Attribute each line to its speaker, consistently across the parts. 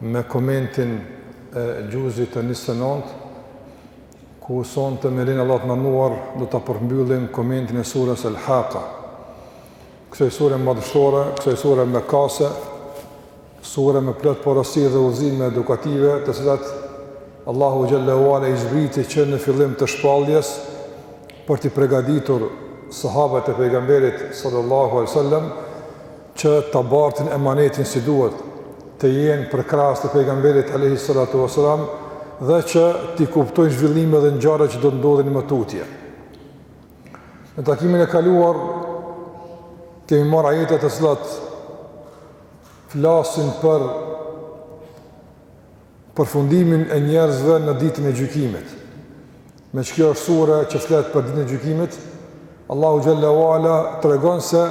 Speaker 1: Me komentin e xhuzit të njëzet e nëntë, ku sonte me lejen e Allahut të Madhëruar do ta përmbyllim komentin e surës Al-Haqa. Kësaj sure madhështore, kësaj sure mekase, sure me plot porosi dhe udhëzime edukative, të cilat Allahu xhallahu ala i zbriti që në fillim të shpalljes për t'i përgatitur sahabët e pejgamberit sallallahu alaihi wasallam që ta bartin emanetin si duhet, të jenë përkrahës të pejgamberit alayhi salatu wasalam dhe që t'i kuptojnë zhvillimet dhe ngjarjet që do të ndodhin më tutje. Në takimin e kaluar kemi marrë ajete të cilat flasin për përfundimin e njerëzve në ditën e gjykimit. Meqë kjo është sure që flet për ditën e gjykimit, Allahu xhelle ue ala tregon se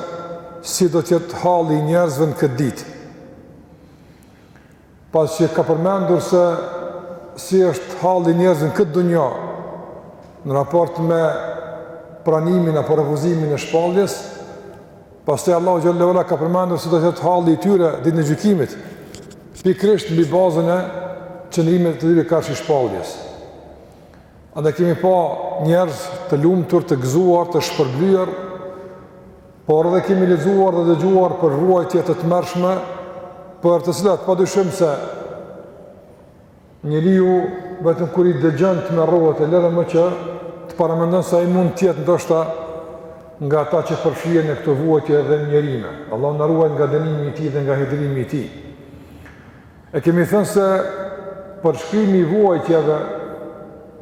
Speaker 1: si do të jetë halli i njerëzve në këtë ditë. Pas që ka përmendur se si është halli i njerëzve në këtë dunja në raport me pranimin apo refuzimin e shpalljes, Pastaj Allahu xhelle ue ala ka përmendur se do të jetë halli i tyre ditën e gjykimit, pikërisht mbi bazën e qëndrimit të tyre karshi shpalljes. A dhe kemi pa njerëz të lumtur, të gëzuar, të shpërblyer, por edhe kemi lexuar dhe dëgjuar për vuajtje të tmerrshme, për të cilat padyshim se Njeriu vetëm kur i dëgjon tmerrohet e lëre më që ta paramendon se ai mund të jetë ndoshta nga ata që përfshihen në këto vuajtje dhe mjerime. Allahu na ruajt nga dënimi i tij dhe nga hidrimi i tij. E kemi thënë se përshkrimi i vuajtjeve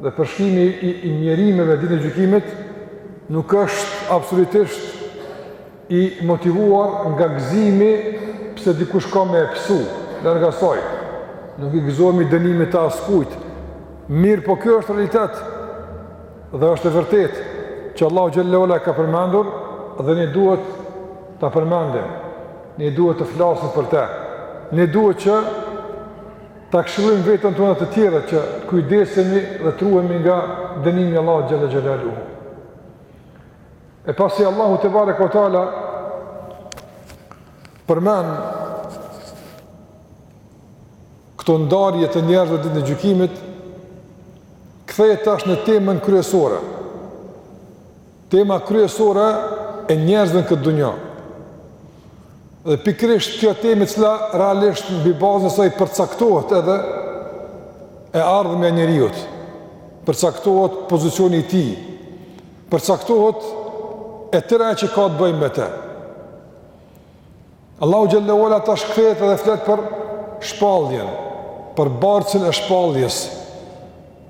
Speaker 1: dhe përshkrimi i, i mjerimeve ditën e gjykimit nuk është absolutisht I motivuar nga gëzimi pse dikush ka me e pësu, larg asaj, nuk i gëzohemi dënimit të askujt, mirëpo kjo është realitet dhe është e vërtetë që Allahu xhelle ue ala e ka përmendur dhe ne duhet ta përmendim, ne duhet të flasim për të, ne duhet që ta këshillojmë veten tonë e të tjerët që të kujdesemi dhe të ruhemi nga dënimi i Allahut xhelle ue ala. E pasi Allahu tebareke ue teala përmend këto ndarje të njerëzve ditën e gjykimit, kthehet tash në temën kryesore. Tema kryesore e njerëzve në këtë dunja. Dhe pikrisht kjo temë e cila realisht mbi bazën e saj përcaktohet edhe e ardhmja e njeriut, përcaktohet pozicioni i tij, përcaktohet e tëra e që ka të bëjmë me te. Allahu xhel-le ve ala tash kthehet edhe flet për shpalljen, për bartësin e shpalljes,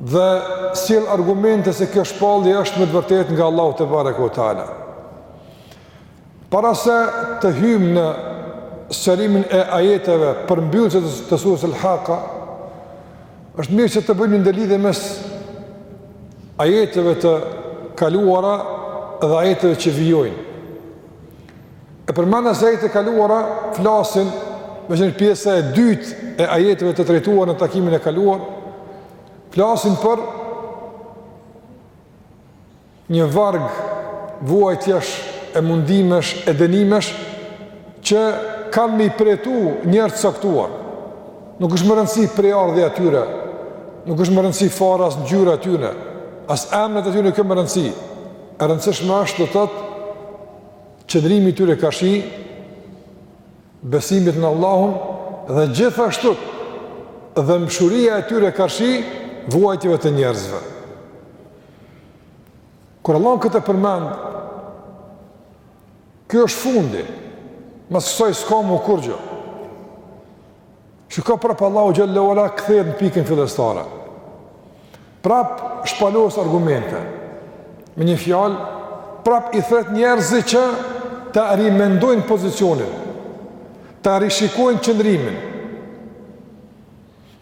Speaker 1: dhe sjell argumente se kjo shpallje është me të vërtetë nga Allahu tebareke ve teala. Para se të hyjmë në sqarimin e ajeteve përmbyllëse të surës El-Hakka, është mirë që të bëjmë një ndërlidhje mes ajeteve të kaluara dhe ajeteve që vijojnë. E përmenda se ajetet e kaluara flasin meqë një pjesa e dytë e ajeteve të trajtuar në takimin e kaluar, flasin për një varg vuajtjesh e mundimesh e dënimesh që kanë me i përjetu njerëz të caktuar. Nuk është me rëndësi prejardhja e tyre, nuk është me rëndësi fare as ngjyra e tyre, as emnet e tyre nuk o me rëndësi. E rëndësishme është të tëtë qëndrimi i tyre karshi besimit në Allahun dhe gjithashtu dhe mëshira e tyre karshi vuajtjeve të njerëzve. Kur Allahu këtë përmend, kjo është fundi, mas ksaj s'ka mo kurgjo. Çka prapë Allahu xhel-le ve ala kthehet në pikën fillestare. Prapë shpalos argumente, me një fjalë, prapë i thret njerëzit që ta rimendojnë pozicionin, ta rishikojnë qëndrimin.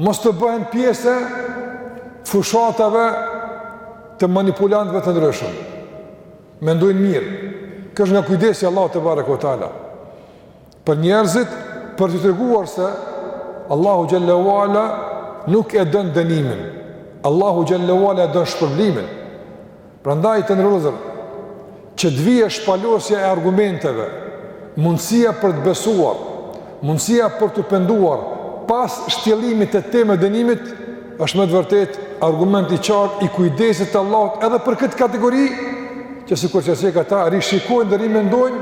Speaker 1: Mos të bëhen pjesë e fushatave të manipulantëve të ndryshëm. Mendojnë mirë. Kjo është nga kujdesi i Allahut tebareke ve teala për njerëzit, për të treguar se Allahu xhel-le ve ala nuk e don dënimin. Allahu xhel-le ve ala e don shpërblimin. Prandaj të nderuar vëllezër, që të vijë shpalosja e argumenteve, mundësia për të besuar, mundësia për t'u penduar, pas shtjellimit të temës së dënimit, është me të vërtetë argument i qartë i kujdesit të Allahut edhe për këtë kategori, që sikur që e ceka ta rishikojnë dhe rimendojnë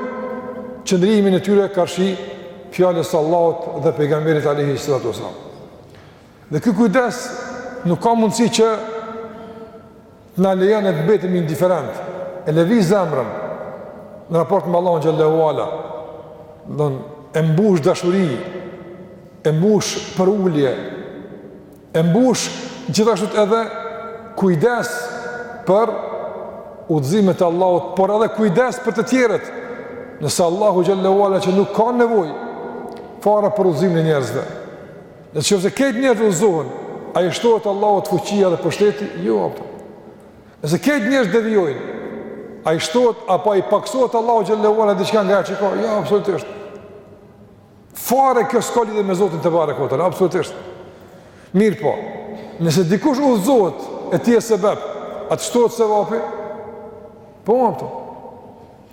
Speaker 1: qëndrimin e tyre karshi fjalës së Allahut dhe pejgamberit alejhi salatu ves-selam. Dhe ky kujdes nuk ka mundësi që Të na lejon e të mbetemi indiferent, e lëviz zemrën në raport me Allahun xhel-le ve ala, don, e mbush dashuri, e mbush përulje, e mbush gjithashtu edhe kujdes për udhëzimet e Allahut, por edhe kujdes për të tjerët, nëse Allahu xhel-le ve ala që nuk ka nevojë fare për udhëzimin e njerëzve, Në qoftë se krejt njerëz udhëzohen, a i shtohet Allahut fuqia dhe pushteti? Jo, a po. Nëse krejt njerëz devijojnë, a i shtohet, apo a i paksohet Allahut xhele ue ala diçka nga ajo që ka? Jo, absolutisht. Fare kjo s'ka lidhje me Zotin tebareke, absolutisht. Mirëpo, nëse dikush udhëzohet e ti je sebep, a të shtohet sevapi? Po, a po.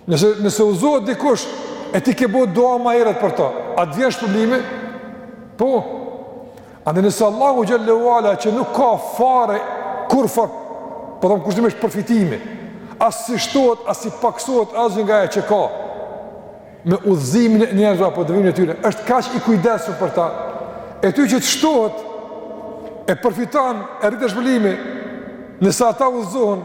Speaker 1: Nëse, nëse udhëzohet dikush, e ti ke bo dua maeret për ta, a të vjen shpërblimi? Po, ani de nëse Allahu xhele ue ala që nuk ka fare, kurrfarë, po thom kushtimisht përfitimi, as s'i shtohet, as s'i paksohet, asgjë nga ajo që ka, me udhëzimin e njerëzve apo devijimin e tyre, është kaq i kujdesshëm për ta, e ty që të shtohet, e përfiton, e rritet shpërblimi, nëse ata udhëzohen,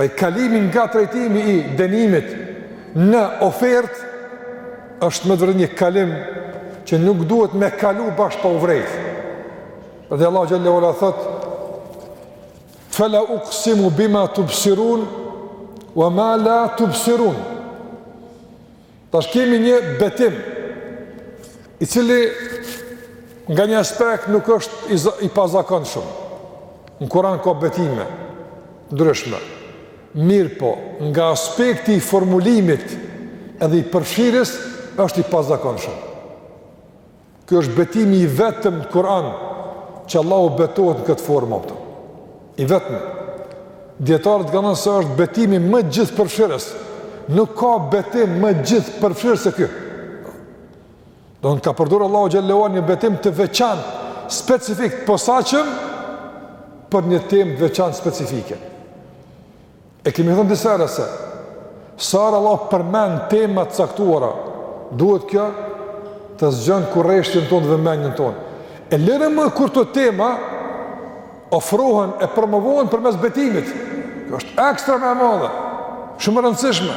Speaker 1: Prandaj kalimi nga trajtimi i dënimit në ofertë është me të vërtetë një kalim që nuk duhet me kalu bashkë pa u vërejt. Dhe Allahu xhele ue ala thotë, Fela uksimu bima tubsirun, ve ma la tubsirun. Tash kemi një betim i cili nga një aspekt nuk është i pazakonshëm. Në Kur'an ka betime të ndryshme. Mirëpo, nga aspekti i formulimit edhe i përfshirjes është i pazakonshëm. Ky është betimi i vetëm në Kur'an që Allahu betohet në këtë formë apo. I vetmi. Dijetarët kanë thënë se është betimi më gjithëpërfshirës. Nuk ka betim më gjithëpërfshirës se ky. Domethënë ka përdorur Allahu xhele ue ala një betim të veçantë, specifik të posaçëm për një temë të veçantë specifike. E kemi thënë disa herë se sa herë Allahu përmend tema të caktuara, duhet kjo të zgjon kureshtjen tonë dhe mendjen tonë. E lëre më kur këto tema ofrohen e promovohen përmes betimit. Kjo është ekstra më e madhe, shumë e rëndësishme.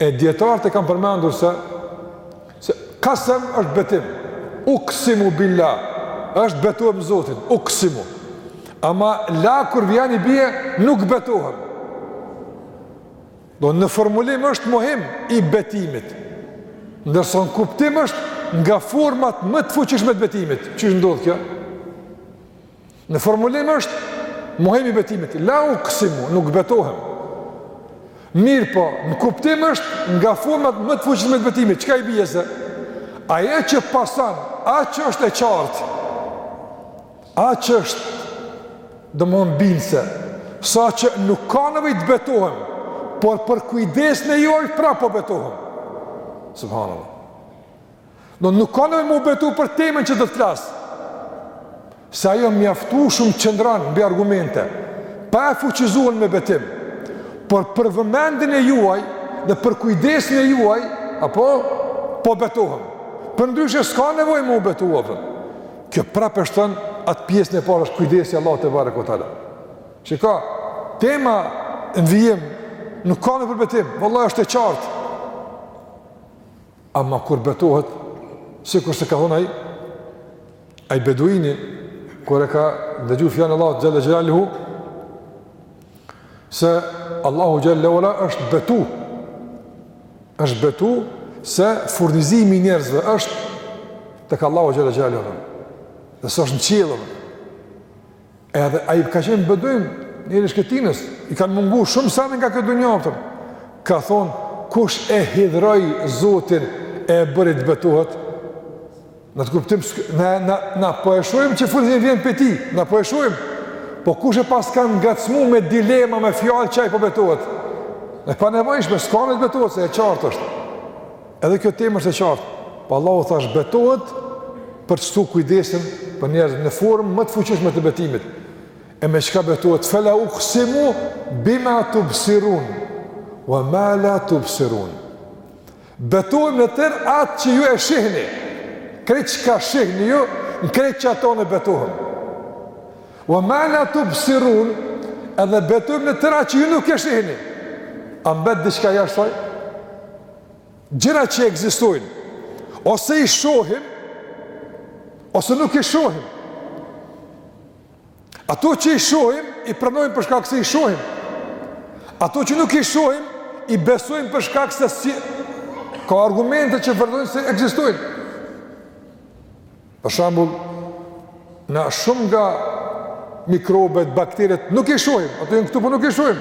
Speaker 1: E dijetarët e kanë përmendur se, se kasem është betim, uksimu billah është betohem në Zotin, uksimu. Ama la kur vjen i bje, nuk betohem. Domethënë në formulim është mohim i betimit, ndërsa në kuptim është nga format më të fuqishme të betimit. Qysh ndodh kjo? Në formulim është mohim i betimit, la uksimu, nuk betohem. Mirëpo, në kuptim është nga format më të fuqishme të betimit, çka i bie se ajo që pason, aq është e qartë, aq është domethënë bindëse, saqë nuk ka nevojë të betohem, por për kujdes e juaj, pra po betohem. Subhanallah. Nuk ka nevojë me u betu për temën që do të flas. Se ajo mjaftueshëm qëndron mbi argumente, pa e fuqizuar me betim. Por për vëmendjen e juaj dhe për kujdesin e juaj, apo po betohem. Përndryshe s'ka nevojë me u betu apo. Kjo prapë shton atë pjesën e parë, shton kujdesin Allahu tebareke ve teala. Shikoj, tema në vijim nuk ka nevojë për betim, vallahi është e qartë. ama kur betohet, sikurse ka thonë ai, ai beduini, kur e ka dëgju fjalën e Allahut xhelle xhelaluhu, se Allahu xhelle shanuhu është betu, është betu se furnizimi i njerëzve është tek Allahu xhelle xhelaluhu, dhe se është në qiejve, Edhe ai ka qenë beduin, njeri i shkretinës, i kanë mungu shumë sene nga kjo dunja. Ka thonë, kush e hidhëroi Zotin e e bëri të betohet? Na të kuptum, na, na, na po e shohim që furnizimi vjen prej ti, na po e shohim. Po kush e paska ngacmu me dilema, me fjalë, që ai po betohet? E panevojshme, s'ka nevojë të betohet, se e qartë është. Edhe kjo temë është e qartë, po Allahu thash betohet për të shtu kujdesin për njerëzit në formë më të fuqishme të betimit. E me çka betohet, fela uksimu bima tubsirun, wa ma la tubsirun. Betohem në tërë atë që ju e shihni, krejt çka shihni ju, në krejt qato në betohem. Wa ma la tubsirun, edhe betohem në tërë atë që ju nuk e shihni. A mbet diçka jashtë saj? gjëra që ekzistojnë, ose i shohim, ose nuk i shohim. Ato që i shohim, i pranojmë për shkak se i shohim. Ato që nuk i shohim, i besojmë për shkak se ka argumente që vërtetojnë se ekzistojnë. Për shembull, na shumë nga mikrobet, bakteret, nuk i shohim, ato janë këtu, po nuk i shohim.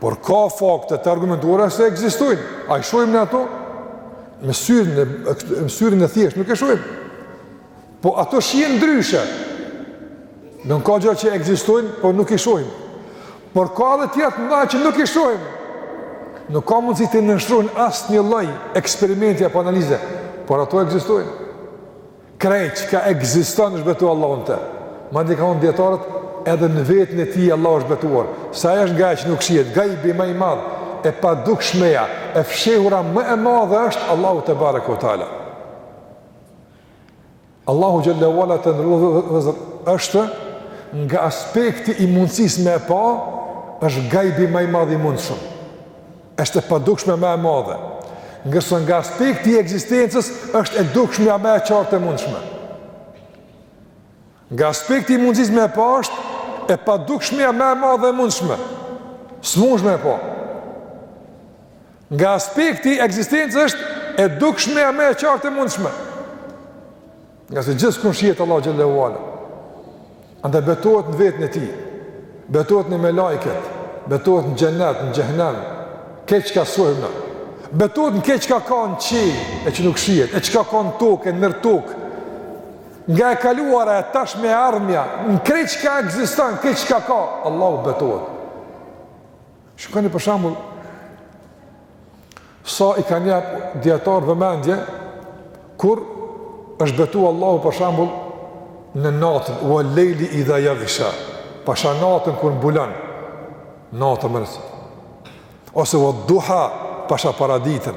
Speaker 1: Por ka fakte të argumentuara se ekzistojnë. A i shohim ne ato? Me syrin e, me syrin e thjeshtë, nuk i shohim. Po ato shihen ndryshe. Nuk ka gjëra që ekzistojnë, por nuk i shohim. Por ka edhe tjera të mëdha që nuk i shohim. Nuk ka mundësi t'i nënshtrohen asnjë lloj eksperimenti apo analize, por ato ekzistojnë. Krejt çka ekziston është betu Allahu në të. Madje kanë thënë dijetarët edhe në veten e tij Allah është betuar. Se ai është nga ajo që nuk shihet, gajbi ma i madh, e padukshmja, e fshehura më e madhë është Allahu tebareke ue teala. Allahu xhele ue ala të nderuar është nga aspekti i mundësisë me e pa është gajbi më i madh i mundshëm. Është e padukshme më e madhe. Ngërsa nga aspekti i ekzistencës është e dukshmja më e qartë e mundshme. Nga aspekti i mundësisë me e pa është e padukshmja më e madhe e mundshme. S'mundesh me e pa. Nga aspekti i ekzistencës është e dukshmja më e qartë e mundshme. Ngase gjithkund shihet Allahu xhele ue ala. Andaj betohet në veten e tij, betohet në melaiket, betohet në xhennet, në xhehnem, krejt çka s'shohim ne. Betohet në krejt çka ka në qiell, e që nuk shihet, e çka ka në tokë, e nër tokë. Nga e kaluara e tashmja, e ardhmja, në krejt çka ekziston, krejt çka ka, Allahu betohet. Shikoni për shembull sa i kanë jap dijetarët vëmendje kur është betu Allahu për shembull në natën wa leili idha yaghsha. Pasha natën kur mbulon. Natën më nësë. Ose wa duha pasha paraditën.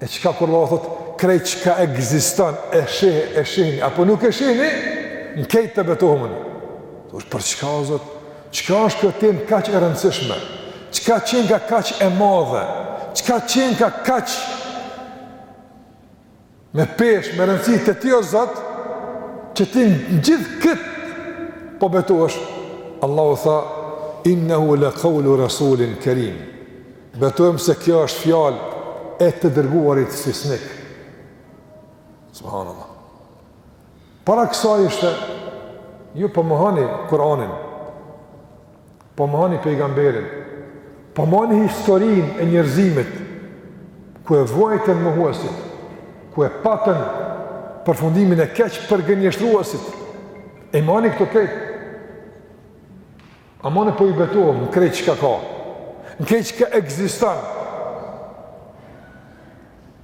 Speaker 1: E çka kur Allah thot krejt çka ekziston e sheh e shihni apo nuk e shihni në krejt këtë betohem unë. Betohesh për çka o Zot? Çka është kjo temë kaq e rëndësishme? Çka qenka kaq e madhe? Çka qenka kaq me peshë, me rëndësi te ti o Zot, që ti në gjithë këtë po betohesh, Allahu tha, innehu le kaulu rasulin kerim, Betohem se kjo është fjalë e të dërguarit fisnik. Subhanallah. Para kësa ishte, ju po mohoni Kur'anin, po mohoni pejgamberin, po mohoni historinë e njerëzimit, ku e vuajtën mohuesit, ku e patën përfundimin e keq përgënjeshtruesit, e i mohoni këto krejt. Ama unë po ju betohem në krejt çka ka. Në krejt çka ekziston.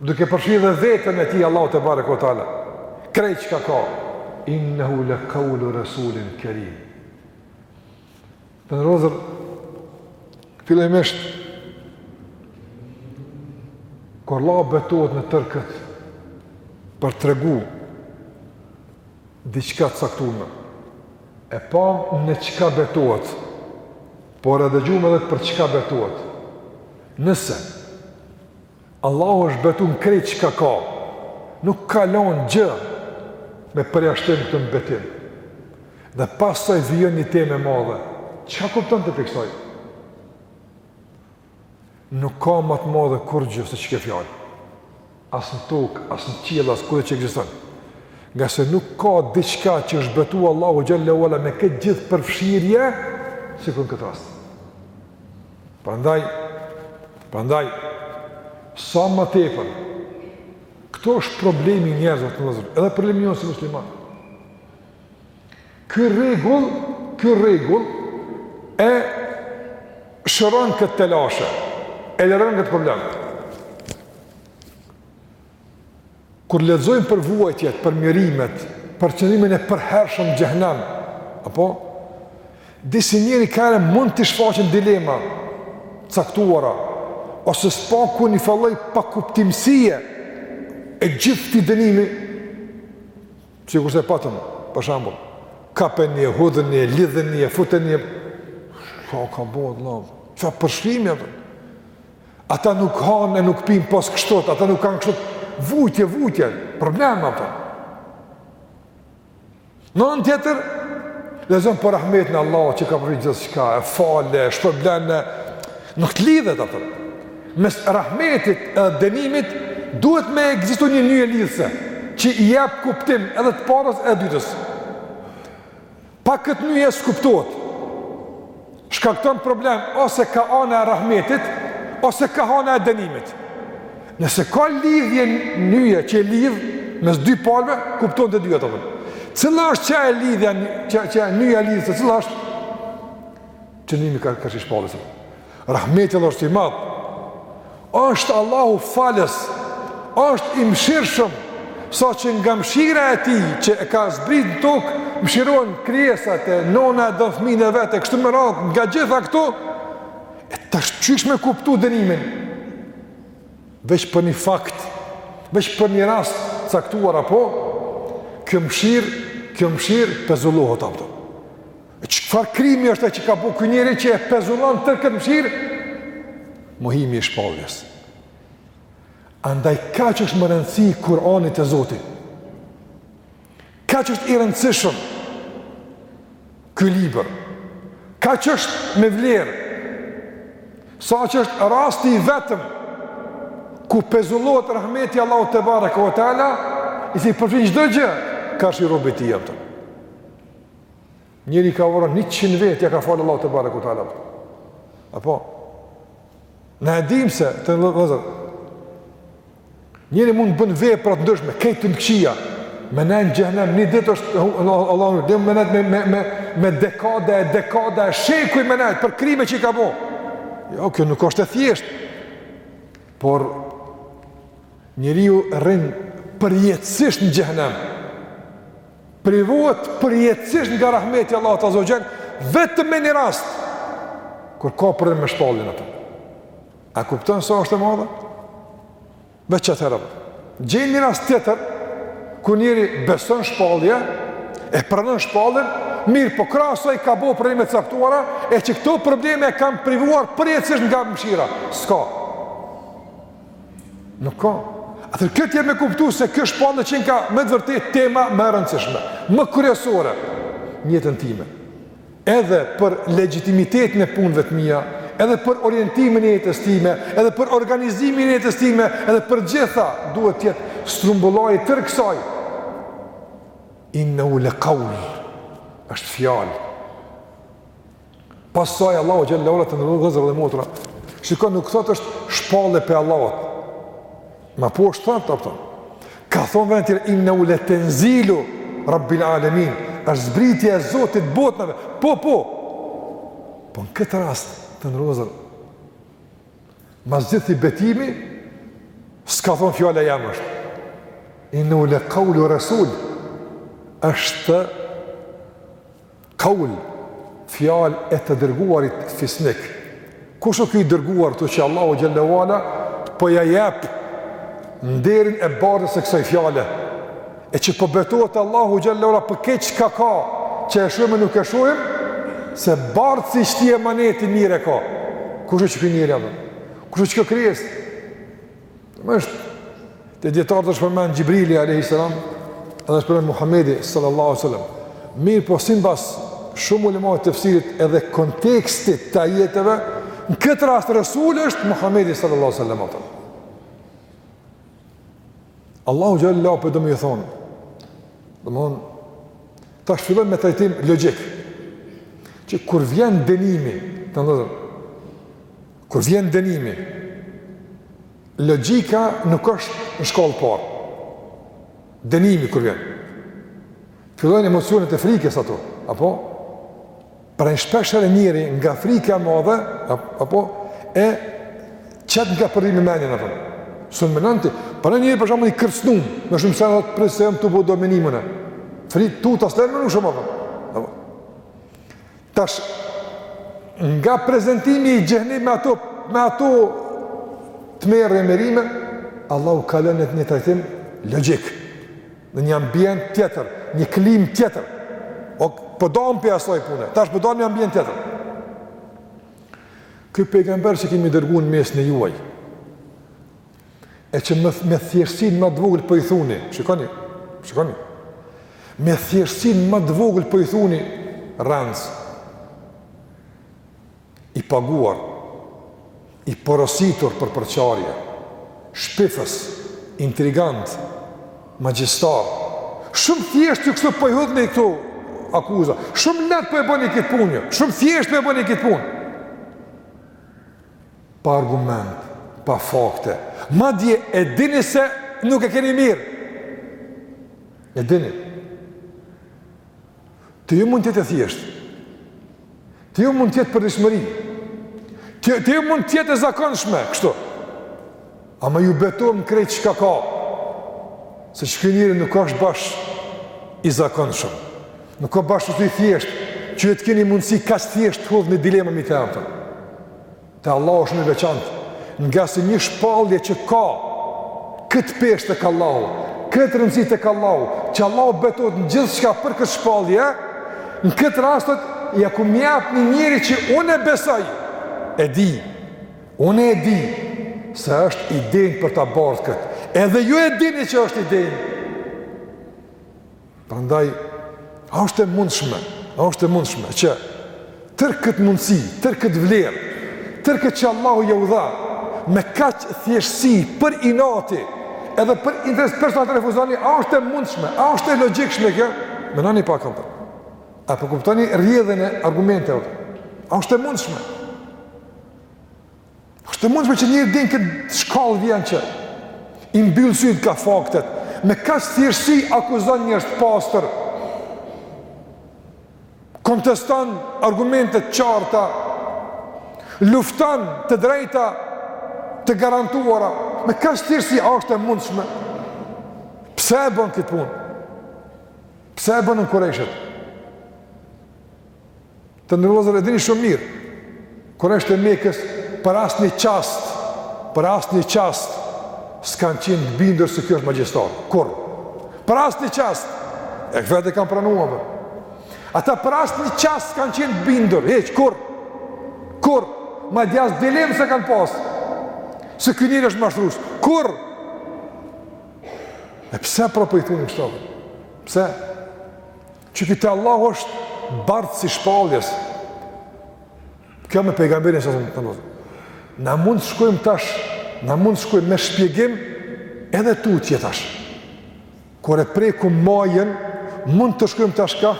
Speaker 1: Duke përfshirë dhe veten e tij Allahu tebareke ue teala. Krejt çka ka. Innehu laqawlu rasulin karim. Të nderuar, fillimisht, kur Allah betohet në tërë këtë, për të tregu diçka të caktume, E pamë në çka betohet, por e dëgjumë edhe për çka betohet. Nëse Allahu është betu në krejt çka ka, nuk ka lënë gjë me përjashtim në betim. Dhe pastaj vijon një temë e madhe. Çka kupton ti prej kësaj? Nuk ka më të madhe kurgjë se qekjo fjalë. As në tokë, as në qiell, as kurgjë që ekziston. Ngase nuk ka diçka që është betu Allahu xhele ue ala me këtë gjithë përfshirje sikur në këtë rast. Prandaj, prandaj sa më tepër këtu është problemi i njerëzve, vëllezër, edhe problemi jonë si musliman. Ky rregull, ky rregull e shëron këtë telashe, e liron këtë problem. Kur lexojmë për vuajtjet, për mjerimet, për qëndrimin e përhershëm në xhehenem, apo, disi njerit kajherë mund t'i shfaqen dilema të caktuara, ose së paku njëfarë lloj pakuptimësie e gjithë këtij dënimi, Sikurse patëm, për shembull, kapeni e hudheni e lidheni e futeni e... Ka ka bëhet vëllai. Sa përshkrimi atë. Ata nuk hanë e nuk pinë pos kështu, ata nuk kanë kështu. Vujtje, vujtje, probleme, ato. Në anën tjetër, lexon për rahmetin e Allahut që ka përfshi gjithçka, e fal e shpërblen e nuk të lidhet ato. Mes rahmetit edhe dënimit duhet me ekzistu një nyje lidhëse, që i jep kuptim edhe të parës edhe të dytës. Pa këtë nyje s'kuptohet, shkakton problem ose ka ana e rahmetit, ose ka ana e dënimit. Nëse ka lidhje, nyje që e lidh mes dy palëve, kupton të dyja ato. Cila është qajo lidhja, qajo nyja lidhëse, cila është? Qëndrimi ka, karshi shpalljes. Rahmeti i Allahut është i madh. Është Allahu falës. Është i mëshirshëm. Saqë nga mshira e tij që e ka zbrit në tokë, mshirohen krijesat e nona e do fëmijën e vet, e kështu me radhë nga gjitha këto, e tash qysh me kuptu dënimin, veç për një fakt, veç për një rast të caktuar apo, kjo mshirë, kjo mshirë pezullohet, a kupton. Çfarë krimi është ai që ka bo ky njeri që e pezullon tërë këtë mëshirë? Mohimi i shpalljes. Andaj, kaq është me rëndësi Kur'ani te Zoti. Kaq është i rëndësishëm ky libër. Kaq është me vlerë, saqë është rasti i vetëm ku pezullohet rahmeti i Allahut tebareke ue teala, i cili përfshin çdo gjë, karshi robit i jepëtëm. Njëri ka vra 100 vetë, ja ka falë Allahu tebareke ve teala. Apo na e dimë se, vëllezër, njeri mund të bën vepra të ndryshme, krejt të këqija. Me nejt në xhehnem, një ditë është Allah në rëdim, me nejt me, me, me, me dekada, e dekada, e shekuj me nejt për krime që i ka bo. Jo, kjo nuk është e thjeshtë. Por, njeriu rrin përjetësisht në xhehnem. privohet përjetësisht nga rahmeti i Allahut azza wa jall vetëm në një rast kur ka problem me shpalljen atë. A kupton sa është e madhe? Veç atëherë. Gjeni një rast tjetër ku njeri beson shpalljen, e pranon shpalljen, mirëpo krahas saj ka bo probleme të caktuara e që këto probleme e kanë privuar përjetësisht nga mëshira. S'ka. Nuk ka. Atëherë kjo të jep me kuptu se kjo shpallje qenka me të vërtetë tema më e rëndësishme, më kryesore në jetën time. Edhe për legjitimitetin e punëve të mia, edhe për orientimin e jetës time, edhe për organizimin e jetës time, edhe për gjithçka duhet të jetë strumbullar i tërë kësaj. Innehu le kaul, është fjalë. Pastaj Allahu xhelle ve ala, të nderuar vëllezër dhe motra. Shikoni, nuk thot është shpallje prej Allahut. Ma poshtë thotë, kupton. Ka thonë vend tjetër, innehu le tenzilu rabbil alemin, është zbritje e Zotit të botnave. Po, po. Po në këtë rast, të nderuar vëllezër, mas gjithë atij betimi, s'ka thonë fjala e jem është. Innehu le kaulu resul, është Kaul, fjalë e të dërguarit fisnik. Kush o ky i dërguar këtu që Allahu xhelle ve ala po ja jep nderin e bartjes së kësaj fjale, e që po betohet Allahu xhelle ve ala për krejt çka ka që e shohim e nuk e shohim, se bartës i këtij emaneti mire ka. Kush osht ky njeri, kush osht kjo krijesë, Mështë, te dijetarët është përmend Xhibrili a.s. edhe është përmend Muhammedi s.a.s. Mirëpo simbas shumë ulemave të tefsirit edhe kontekstit të ajeteve, në këtë rast Resul është Muhammedi s.a.s. Allahu xhelle ve ala po don me i thonë, domethonë, ta shtjellojmë me trajtim logjik, që kur vjen dënimi, të nderuar, Kur vjen dënimi, logjika nuk është në shkallë të parë. Dënimi kur vjen. Fillojnë emocionet e frikës ato, apo? Pra shpeshherë njeri nga frika e madhe, apo? E qet nga përdorimi menjen, apo? S'un menon ti, pra njeri për shembull i kërcnum, me shumë se në atë se jam të po dominimën e. Fri, tu të aslerë me shumë, apo? Tash, nga prezentimi i xhehnemit me ato, me ato tmerre e tmerrime, Allahu kalon te një trajtim logjik, në një ambient tjetër, një klimë tjetër, o po dalim prej asaj pune, tash po dojmë një ambient tjetër. Ky pejgamber që kemi dërgu në mesin e juaj, e që me, me thjeshtësinë më të vogël po i thuni, shikoni, shikoni, me thjeshtësinë më të vogël po i thuni, rrenës, i paguar, i porositur për përqarje, shpifës, intrigant, magjistar, shumë thjesht qe kështu po i hudhni këto akuza, shumë lehtë po e bëni këtë punë, shumë thjesht po e bëni këtë punë, Pa argument, pa fakte. Madje e dini se nuk e keni mirë. E dini. Te ju mund të jetë e thjeshtë. Te ju mund të jetë përditshmëri. Te ju mund të jetë e zakonshme, kështu. Ama ju betohem në krejt çka ka. Se qeky njeri nuk është bash i zakonshëm. Nuk asht bash i thjesht, që ju të keni mundësi kaq thjesht të hudhni dilema mbi të. Te Allahu është i veçantë, ngase një shpallje që ka këtë peshë tek Allahu, këtë rëndësi tek Allahu, që Allahu betohet në gjithçka për këtë shpallje, në këtë rast, ja kam dhënë një njeri që unë e besoj, e di, Unë e di se është i denjë për ta bartë këtë. Edhe ju e dini që është i denjë. Prandaj a është e mundshme? A është e mundshme që tër këtë mundësi, tër këtë vlerë, tër këtë që Allahu ja u dha me kaq thjeshtësi për inate, edhe për interes personal ta refuzoni, a është e mundshme? A është e logjikshme kjo? Mendoni pak apo. A po kuptoni rrjedhën e argumenteve? A është e mundshme? A është e mundshme që njeri deri n'këtë shkallë vjen që i mbyllë sytë nga faktet, me kaq thjeshtësi akuzon njerëz të pastër, konteston argumente të qarta, lufton të drejta të garantuara, me kaq thjeshtësi a është e mundshme, pse e bën këtë punë, pse e bënë kurejshët, Të nderuar vëllezër, e dini shumë mirë, Kurajshët e Mekës për asnjë çast, për asnjë çast s'kanë qenë të bindur se ky është magjistar. Kurrë. Për asnjë çast. E vetë kanë pranuar. Ata për asnjë çast s'kanë qenë të bindur, hiç kurrë. Kurrë. Madje as dilemë s'e kanë pas. Se ky njeri është mashtrues. Kurrë. E pse propojtun kështu? Pse? Që ky te Allahu është bartës i shpalljes. Kjo me pejgamberin sa të thonë. Na mund të shkojmë tash, na mund të shkojmë me shpjegim edhe tutje tash. Kur e preku majën, mund të shkojmë tash ka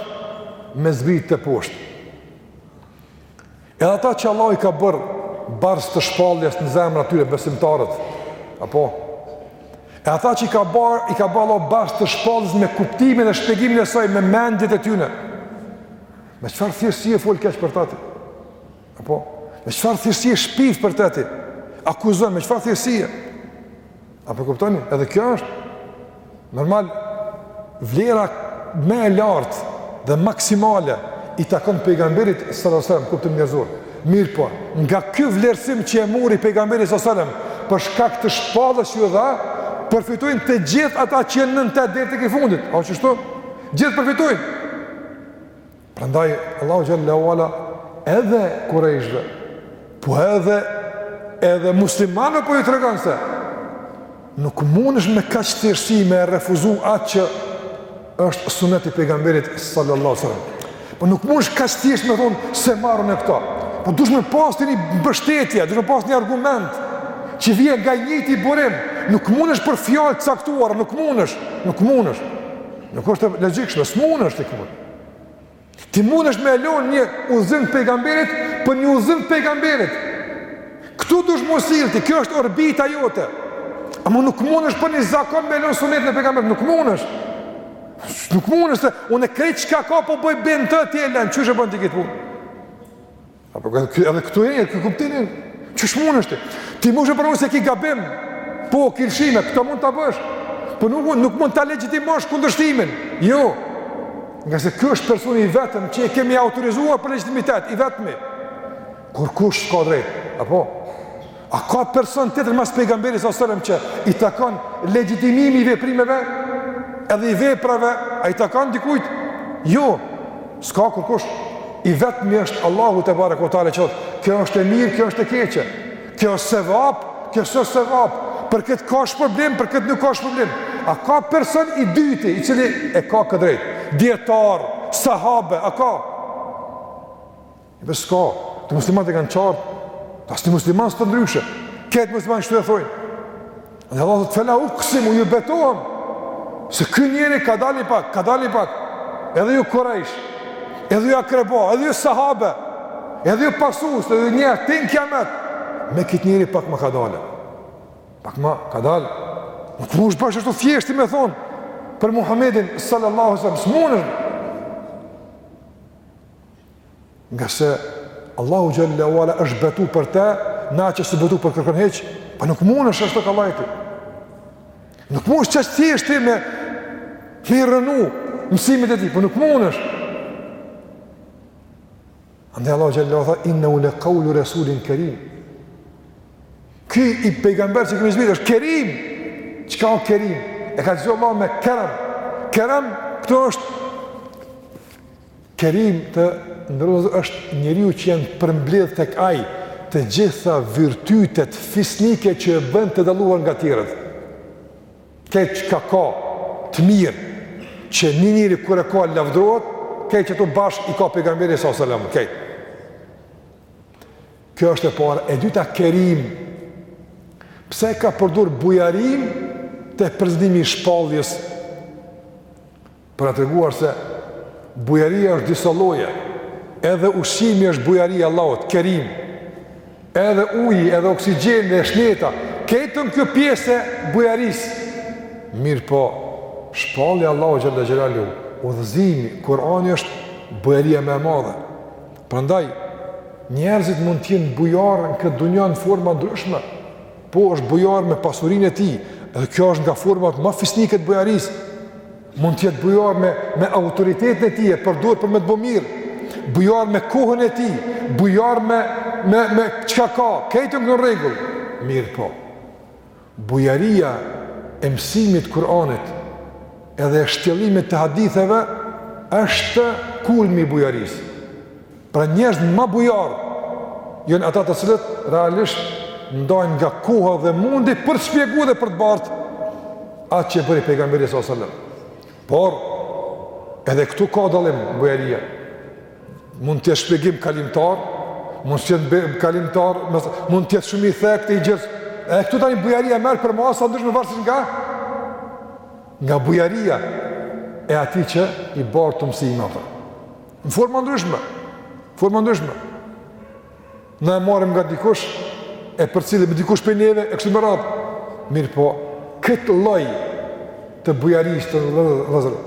Speaker 1: me zbrit teposhtë. Edhe ata që Allahu i ka bërë bartës të shpalljes në zemrën atyre besimtarët, apo, e ata që i ka bërë, i ka bërë Allahu bartës të shpalljes me kuptimin e shpjegimin e saj, me mendjet e tyne, me çfarë thjeshtësie fol keq për të ti, apo, me çfarë thjeshtësie shpif për të ti, akuzon, me çfarë thjeshtësie, A po kuptoni? Edhe kjo është normal vlera më e lartë dhe maksimale i takon pejgamberit sallallahu alajhi wasallam kuptim njerëzor. Mirëpo, nga ky vlerësim që e mori pejgamberi sallallahu alajhi wasallam për shkak të shpalljes që iu dha, përfitojnë të gjithë ata që janë nën të deri tek i fundit. A është kështu? Gjithë përfitojnë. Prandaj Allahu xhelle ue ala edhe kurejshëve, po edhe edhe muslimanëve po u tregon se nuk mundesh me kaq thjeshtësi me refuzu atë që është sunet i pejgamberit sallallahu alaihi wasallam. Po nuk mundesh kaq thjesht me thon s'e marr unë këto. Po duhesh me pas një mbështetje, duhesh me pas një argument që vjen nga i njëjti burim. Nuk mundesh për fjalë të caktuara, nuk mundesh, nuk mundesh. Nuk është e logjikshme, s'mundesh ti këtu. Ti mundesh me lonë një udhëzim të pejgamberit për një udhëzim të pejgamberit. Këtu duhesh m'u sill ti, kjo është orbita jote. Ama nuk mundesh për një zakon me lonë sunetin e pejgamberit, nuk mundesh. Nuk mundesh, se unë e krejt çka ka po bëj bëjnë të tjerët, qysh e bën ti këtë punë? Apo ka ky edhe këtu e ky kuptimin. Qysh mundesh ti? Ti mundesh me pru se ki gabim. Po kishime, këto mund ta bësh. Po nuk mund nuk mund ta legjitimosh kundërshtimin. Jo. Nga se ky është personi i vetëm që e kemi autorizuar për legjitimitet, i vetmi. Kurkush s'ka drejt, apo A ka person tjetër mas pejgamberit sallallahu sallam që i takon legjitimimi i veprimeve edhe i veprave, a i takon dikujt? Jo, s'ka kurkush, i vetëmi është Allahu tebareke ve teala që thotë, kjo është e mirë, kjo është e keqe, kjo është sevap, kjo s'është sevap, për këtë ka shpërblim, për këtë nuk ka shpërblim. A ka person i dyti, i cili e ka këtë t'drejtë, dijetarë, sahabe, a ka? Dhe s'ka, te muslimanët e kanë qartë, te asnjë musliman s'është ndryshe, ketë musliman që të e thojnë. Dhe Allahu thotë fela uksim, unë ju betohem, se ky njeri kadal pak, kadal pak, edhe ju Kurejsh, edhe ju akraba, edhe ju sahabe, edhe ju pasues, edhe ju njerëz, tej n'kijamet, me këtë njeri pak më kadal. Pak më kadal. Nuk mundesh bash ashtu thjesht ti me thonë, për Muhammedin sallallahu sallam, së Ngase Allahu xhelle ve ala është betu për të, na që s'u betu për kërkon hiç, po nuk mundesh ashtu kollaj ti. Nuk mundesh qashtu thjesht ti me i rrënu mësimet e tij, po nuk mundesh. Andaj Allahu xhelle ve ala tha innehu le kaulu resulin kerim. Ky i pejgamber që kemi zbritur është kerim. Çka është kerim? E ka zgjuar me kerem. Kerem këtu është Kerim të nderuar është njeriu që janë përmbledhë tek ai të gjitha virtytet fisnike që e bën të dalluar nga tjerët. Kejt çka ka të mirë që një njeri kur e ka lavdrohet, kejt qëto bashkë i ka pejgamberi sallallahu sallam, kejt. Kjo është e para, e dyta kerim, pse ka përdor bujarinë te prezantimi i shpalljes për të treguar se bujaria është disa lloje, edhe ushqimi është bujari e Allahut, Kerim, edhe uji, edhe oksigjeni, edhe shneta, kejt janë këto pjesë e bujarisë. Mirëpo, shpallja e Allahut xhelle xhelaluhu, udhëzimi, Kurani është bujaria më e madhe. Prandaj, njerëzit mund t'jenë bujarë në këtë dunja në forma të ndryshme, Po është bujar me pasurinë e tij, dhe kjo është nga format më fisnike të bujarisë. Mund të jetë bujar me me autoritetin e tij, e përdor për me të bo mirë. Bujar me kohën e tij, bujar me me me çka ka, kejt janë në rregull. Mirëpo. Bujaria e mësimit të Kur'anit edhe e shtjellimit të haditheve është kulmi i bujarisë. Pra njerëzit më bujarë janë ata të cilët realisht ndajnë nga koha dhe mundi për të shpjeguar dhe për të bartë atë që bëri pejgamberi sallallahu alajhi wasallam. Por edhe këtu ka dallim bujaria. Mund të jetë shpjegim kalimtar, mund të jetë bëjmë kalimtar, mund të jetë shumë i thellë, i gjerë. Edhe këtu tani bujaria merr përmasa të ndryshme varësisht nga nga bujaria e atij që i bart mësimet. Në forma të ndryshme, forma të ndryshme. Ne e marrim nga dikush, e përcjellim, e dikush prej neve, e kështu me radhë. Mirëpo, këtë lloj të bujarisë vëllezër,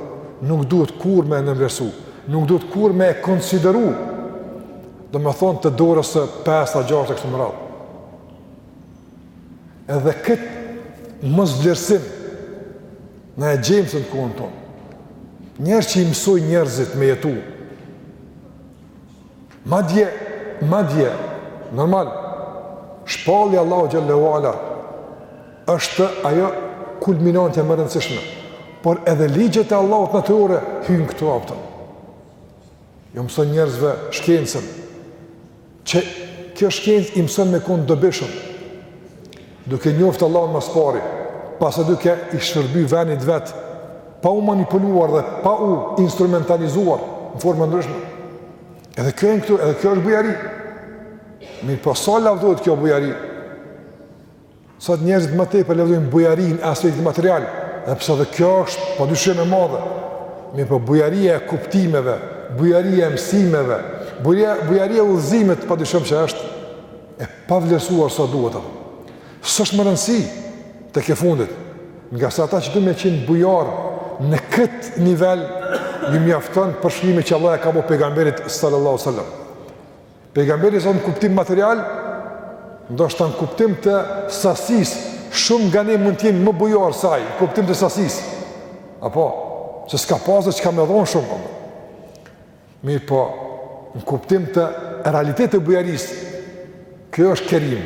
Speaker 1: nuk duhet kurrë me e nënvlerësu, nuk duhet kurrë me e konsideru, domethënë të dorës së pestë a gjashtë, e kështu me radhë. Edhe këtë mosvlerësim ne e gjejmë sot në kohën tonë. Njerëz që i mësojnë njerëzit me jetu. Madje, madje, normal, shpallja e Allahut xhele ue ala është ajo kulminantja, më e rëndësishme. Por edhe ligjet e Allahut natyrore hyjnë këtu apëtën. Jua mëson njerëzve shkencën, Që kjo shkencë i mëson me konë të dobishëm, duke njoftë Allahun më së pari, mas'e duke i shërby venit vetë, pa u manipuluar dhe pa u instrumentalizuar në forma të ndryshme. Edhe kjo hyn këtu, edhe kjo është bujari. Mirëpo, sa lavdohet kjo bujari? Sot njerëzit më tepër lavdojnë bujarinë e aspektit material, edhe pse edhe kjo është padyshim e madhe. Mirë, po bujaria e kuptimeve, bujaria e mësimeve, bujaria, bujaria e udhëzimit padyshim që është e pavlerësuar sa duhet apo. S'është më rëndësi të ke fundit, nga sa ata që të me qenë bujar në këtë nivel një mjafton përshkimi që Allah e ka po pegamberit sallallahu sallam. Pejgamberi në kuptim material, ndoshta në kuptim të sasisë, shumë nga ne mund të jemi më bujor se ai, në kuptim të sasisë. Apo se s'ka pasë çka me dhon shumë. Apo. Mirëpo, në kuptim të realitetit të bujarisë, kjo është kerim.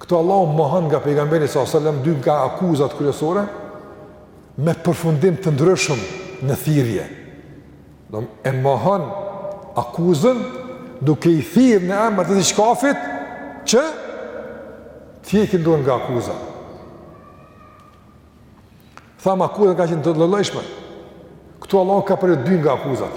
Speaker 1: Këtu Allahu mohon nga pejgamberi sa selam dy nga akuzat kryesore me përfundim të ndryshëm në thirrje. Do e mohon akuzën duke i thirrë në emër të diçkafit që ti e këndon nga akuza. Thamë akuza ka qenë të llojllojshme. Këtu Allahu ka prek dy nga akuzat.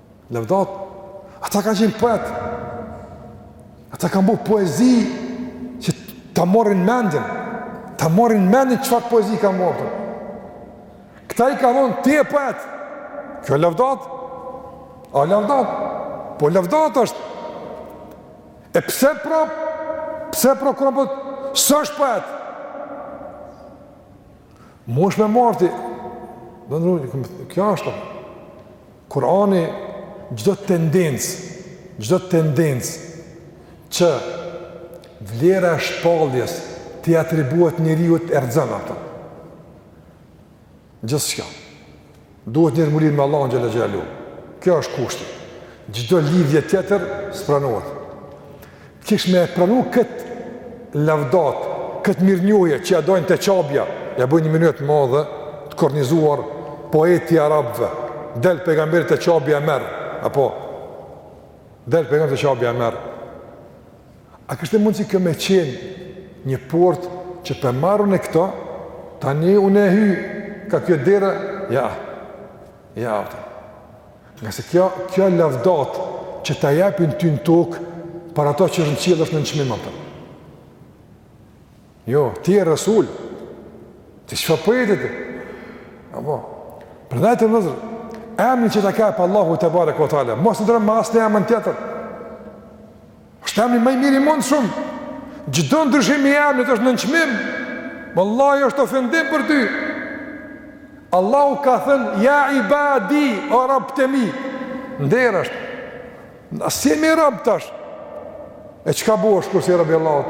Speaker 1: Lavdat, ata kanë qenë poet, ata kanë bo poezi që ta marrin mendjen, ta marrin mendjen çfarë poezi kanë bo ata. Këta i kanë thonë, ti je poet, kjo lavdat, a lavdat, po lavdat është, e pse pra, pse pra Kurani po, s'është poet, Mujsh me marrë ti, do në rrujnë, këmë, kjo është, Kurani, çdo tendencë, çdo tendencë, që vlera e shpalljes t'i atribuohet njeriut e rrëzon ato. Gjithçka. Duhet njeri me u lidh me Allahun xhela xhelalu. Kjo është kushti. Çdo lidhje tjetër s'pranohet. Kish me e pranu kët lavdat, kët mirënjohje që ia dojnë te Qabja, ia bëjnë në mënyrë të madhe, të kornizuar poeti arabëve. Del pejgamberi te Qabja e merr, apo del pejgamberi te Qabja e merr. A kishte mundësi kjo me qenë një portë që po e marrin këta, tani u në hy, ka kjo dera, ja, ja, të. Ngase kjo, kjo lavdat që ta japin ty në tokë, për atë që është në qiell është nënçmim për. Jo, ti je resul, ti çfarë poeti ti, apo, prandaj vëllezër, emni që ta ka për Allahu tebareke ve teala, mos e ndërro me asnjë emën tjetër Është emni ma i mirë i mundshëm. Çdo ndryshim i emrit është nënçmim. Wallahi është ofendim për ty. Allahu ka thënë ja ibadi o rob të mi. Nder është. Na s'jemi rob tash? E çka bësh kur s'je rob i Allahut?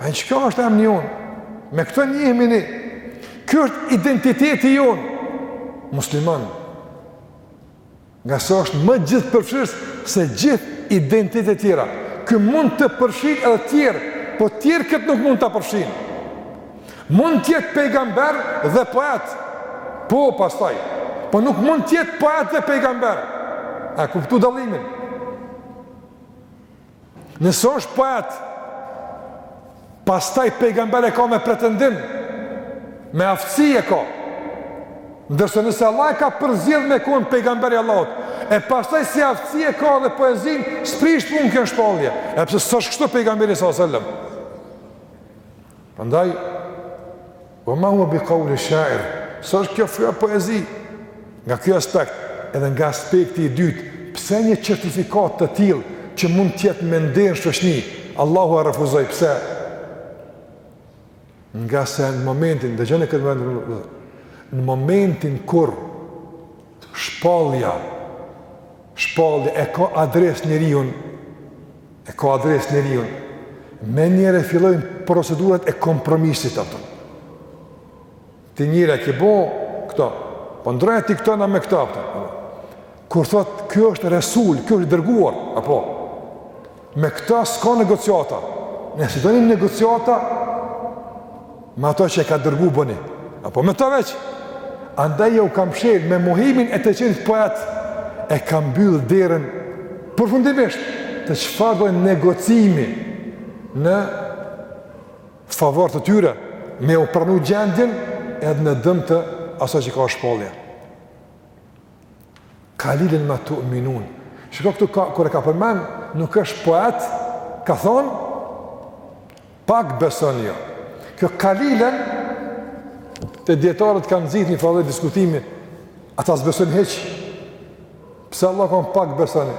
Speaker 1: Po çka është emni jonë? Me këto njihemi ne. Ky është identiteti jonë. Musliman. Ngase është më gjithëpërfshirës se gjithë identitetet tjera. Ky mund të përfshijë edhe tjerë, po tjerë këtë nuk mund ta përfshijnë. Mund të jetë pejgamber dhe poet. Po, pastaj. Po nuk mund të jetë poet dhe pejgamber. E kupton dallimin? Nëse është poet, pastaj pejgamber e ka me pretendim, me aftësi e ka. Ndërsa nëse Allahu e ka përzgjedh me konë pejgamber i Allahut, e pastaj si aftësi e ka dhe poezinë, s'prish punë kjo në shpallje, e pse s'është kështu pejgamberi s.a.s. Prandaj wa ma huwa biqawli sha'ir, s'është kjo fjalë poezi. Nga kjo aspekt, edhe nga aspekti i dytë, pse një certifikatë të tillë që mund të jetë me nder në shoqni, Allahu e refuzoi, pse? Ngase në momentin, dëgjoni këtë, në momentin kur Shpallja Shpallja e ka adres njeriun e ka adres njeriun menjëherë fillojnë procedurat e kompromisit ato ti njëra ke bo këto po ndroj ti këto na me këto ato kur thotë kjo është resul kjo është dërguar apo Me këta s'ka negociata. Nëse doni negociata, me ato që e ka dërgu bëni. Apo me ta veç. Andaj u ka mshel me mohimin e të qenit poet, e ka mbyllë derën përfundimisht të çfarëdo negocimi në favor të tyre me u pranu gjendjen edhe në dëm të asaj që ka shpallja. Kalilen ma tuminun. Shiko këtu kur e ka përmen, nuk është poet, ka thonë, pak besojnë. Kjo kalilen, te dijetarët kanë nxitë një farë diskutimi, ata s'besojnë hiç, pse Allah thonë pak besojnë.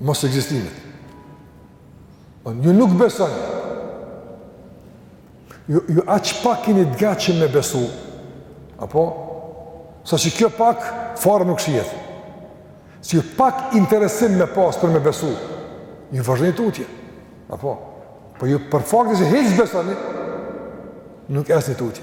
Speaker 1: mosekzistimit. Po ju nuk besoni. Ju ju aq pak jeni të gatshëm me besu. Apo sa që kjo pak fare nuk shihet. Se ju pak interesim me pas për me besu. Ju vazhdoni tutje. Apo po ju për faktin se hiç besoni nuk ecni tutje.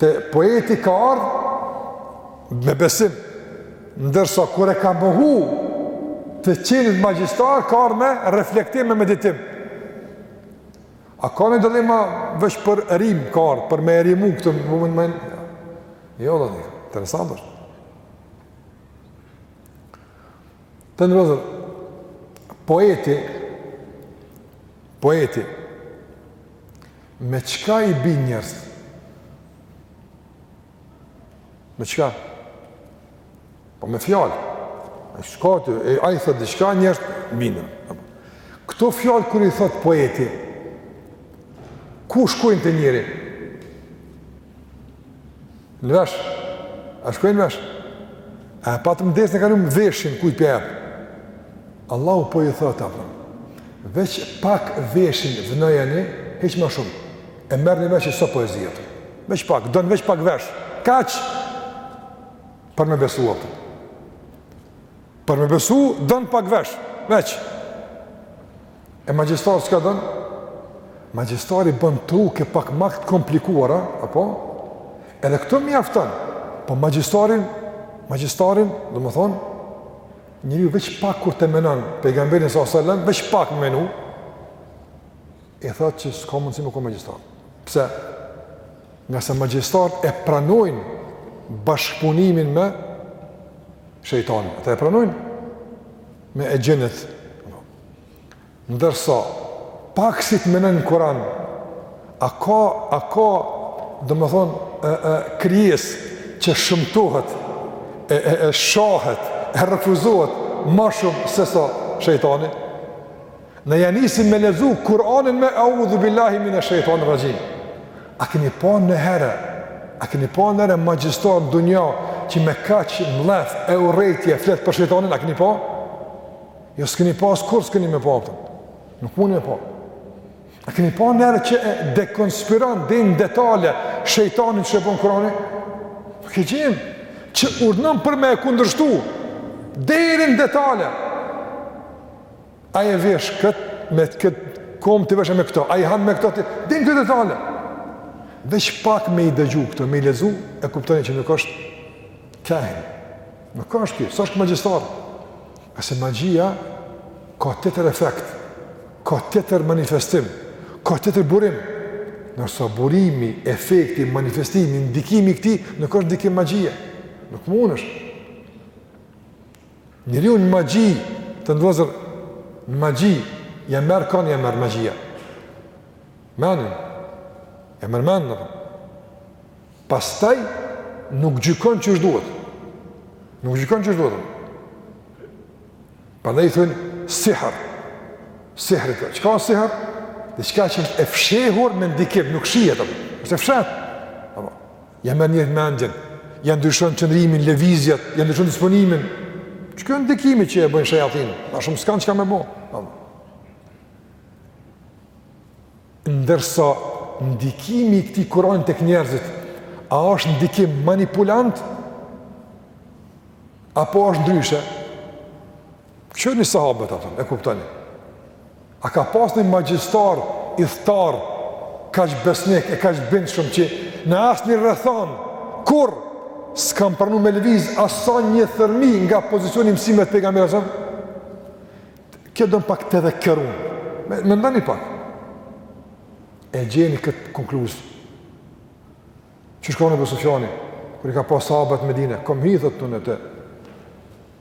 Speaker 1: Te poeti ka ardhë me besim, ndërsa kur e ka mohu të qenit magjistar, ka ardhë me reflektim me meditim. A ka ndonjë dilemë veç për rimë, ka ardhë, për me rimu këtë moment me... Jo, interesant është. Të nderuar, poeti, poeti, Me çka i bind njerëzit? Me qka? Po me fjalë. Ai shka, e ai thotë diçka, njerëzit binden. Këto fjalë kur i thotë poeti, ku shkojnë te njeri? Në vesh, a shkojnë në vesh? A e patëm dersin e kalum veshin, kujtë për erë? Allahu po ju thotë, apëm, veç pak veshin vnojani, hiç ma shumë, e merrni vesh se s'o poezi. Veç pak, don veç pak vesh, kaq për me besu, apëm. Por me besu, don pak vesh, veç. E magjistarët çka don? Magjistari i bon truket pak ma t' komplikuara, apo? Edhe këto mjafton, po magjistarin, magjistarin, domethënë, njeriu veç pak kur ta menon, pejgamberin s.a.s. veç pak me menu, e thotë që s'ka mundësi me kon magjistar. Pse? Ngase magjistarët e pranojnë bashkëpunimin me shejtanin, ata e pranojnë me xhinët. Ndërsa, pak si t'menon në Kuran, a ka, a ka, domethënë, e, e, krijesë që shëmtohet, e, e, e shahet, e refuzohet, ma shumë se sa shejtani, Na ia nisim me lezu Kur'anin me Eudhu billahi mine shejtani rraxhim A keni pa naherë A keni pa naherë magjistar në dunja Që me kaq mllef e urrejtje Flet për shejtanin A keni pa Jo s'keni pa as kurrë s'keni me pa prapë. Nuk muni me pa A keni pa naherë që e dekonspiron Deri në detale shejtanin qysh e bon Kur'ani Nuk e gjeni Që urdhnon për me e kundërshtu Deri në detale Ai e vesh kët me kët komb ti veshe me këto. Ai han me këto ti. Deri n'këto detale. Veç pak me i dëgju këto, me i lexu e kuptoni që nuk është kahin. Nuk është ky, s'është magjistar. Se magjia ka tjetër efekt, ka tjetër manifestim, ka tjetër burim. Ndërsa burimi, efekti, manifestimi, ndikimi i këtij, nuk është ndikim magjie. Nuk mund është. Njeriu në magji, te ndodhur, në magji, ja merr krejt, ja merr magjia. Menen, ja merr menen, Pastaj, nuk gjykon qysh duhet. Nuk gjykon qysh duhet. Prandaj i thojnë, sihr. Sihri, çka o sihr? Diçka që e fshehur me ndikim, nuk shihet, është e fshehtë. Ja merr njerit mendjen, ja ndryshon qëndrimin, lëvizjet, ja ndryshon disponimin. Qiky o ndikimi që e bëjnë shejatinët, ma shumë s'kanë çka me bo. Ndërsa ndikimi i këtij Kurani tek njerëzit, a është ndikim manipulant, apo është ndryshe? Kqyrni sahabët atëher, e kuptoni. A ka pas një magjistar, ithtarë, kaq besnikë, e kaq bindshëm që në asnjë rrethanë, kurrë s'kanë pranu me lëviz as sa një thërrmi nga pozicioni mësimet e pejgamberit a.s., kjo don pak tedhekkerun, me, mendoni pak. E gjeni këtë konkluz. Qysh kon Ebu Sufjani, kur i ka pas sahabët n'Medine, kom hi, thotë tu në të,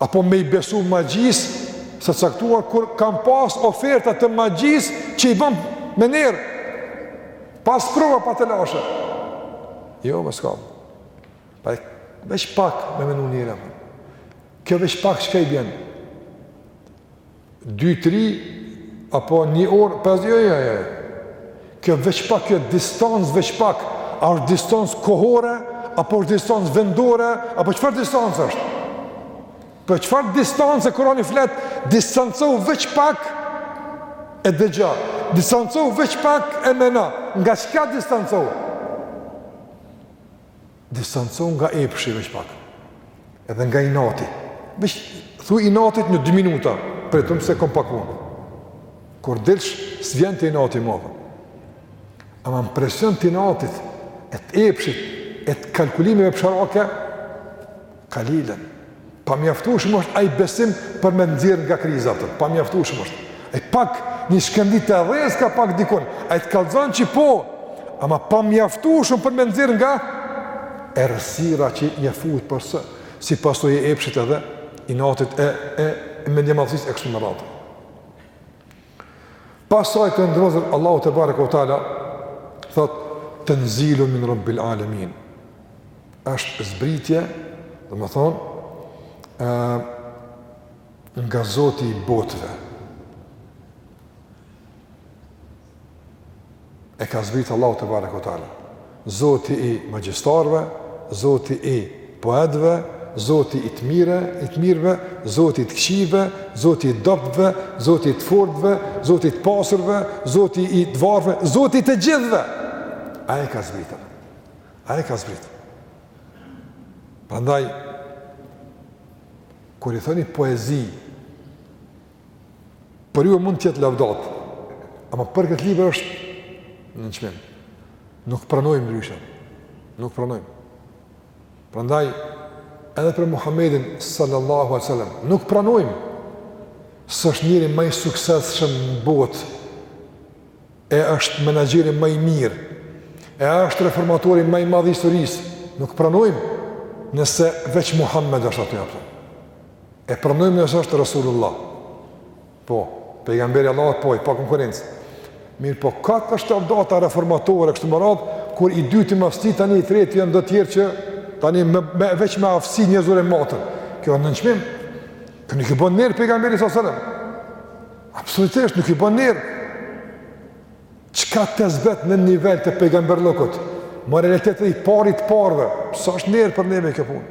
Speaker 1: apo me i besu magjisë së caktuar kur kam pas oferta të magjisë që i ban me nder pas prova pa telashe jo më s'kam pa e veç pak me menu njëra kjo veç pak çka i bjen 2 3 apo 1 orë jo jo jo kjo veç pak kjo distancë veç pak a është distancë kohore apo është distancë vendore apo çfarë distancë është po çfarë distancë Kurani flet distancohu veç pak e dëgjo distancohu veç pak e mendo nga çka distancohu Distanco nga epshi veç pak. Edhe nga inati. Veç thu inatit në 2 minuta, pritëm se kam pak punë. Kur del, s'vjen te inati ma apo. Ama n'presion të inatit, e të epshit, e të kalkulimeve psharake, Kalilën. Pamjaftueshëm është ai besim për me t'nxjerr nga krizat. Pamjaftueshëm është. Ai pak një shkëndi të ndez ka pak dikun. Ai të kallzon që po, ama pamjaftueshëm për me t'nxjerr nga errësira që je fut por se, si pasojë e epshit edhe inatit e, e, e mendjemadhësisë e kështu me radhë. Pastaj i nderuar Allahu tebareke ue teala, thot, tenzilun min rabbil alemin. Është zbritje, domethënë, nga zoti i botëve. e ka zbrit Allahu tebareke ue teala. Zoti i magjistarëve, Zoti i poetëve, Zoti i të mire, i të mirëve, Zoti i të këqijve, Zoti i dobtëve, Zoti i të fortëve, Zoti i të pasurve, Zoti i të varfërve, Zoti i të gjithëve. Ai e ka zbrit. Ai e ka zbrit. Prandaj kur i thoni poezi Për ju mund të jetë lavdatë, ama për këtë libër është nënçmim. Nuk pranojmë ndryshe. Nuk pranojmë. Prandaj edhe për Muhamedin sallallahu alaihi wasallam nuk pranojmë se është njeri ma i suksesshëm në botë. E është menaxheri ma i mirë. E është reformatori ma i madh i historisë. Nuk pranojmë nëse veç Muhamedi është aty apo. E pranojmë nëse është Resulullah. Po, pejgamber i Allahut po, i pa konkurrencë. Mirëpo, këto ashtu lavdata reformatore, kështu me radhë, kur i dyti me aftësi tani i treti janë do tjerë që tani me, me, veç me aftësi njerëzore maten. Kjo është nënçmim. Kjo nuk i bon nder pejgamberit alejhi selam. Absolutisht, nuk i bon nder. Çka tash mbet në nivel të pejgamberllëkut? Me realitet është i pari i të parëve, sa është nder për neve kjo punë?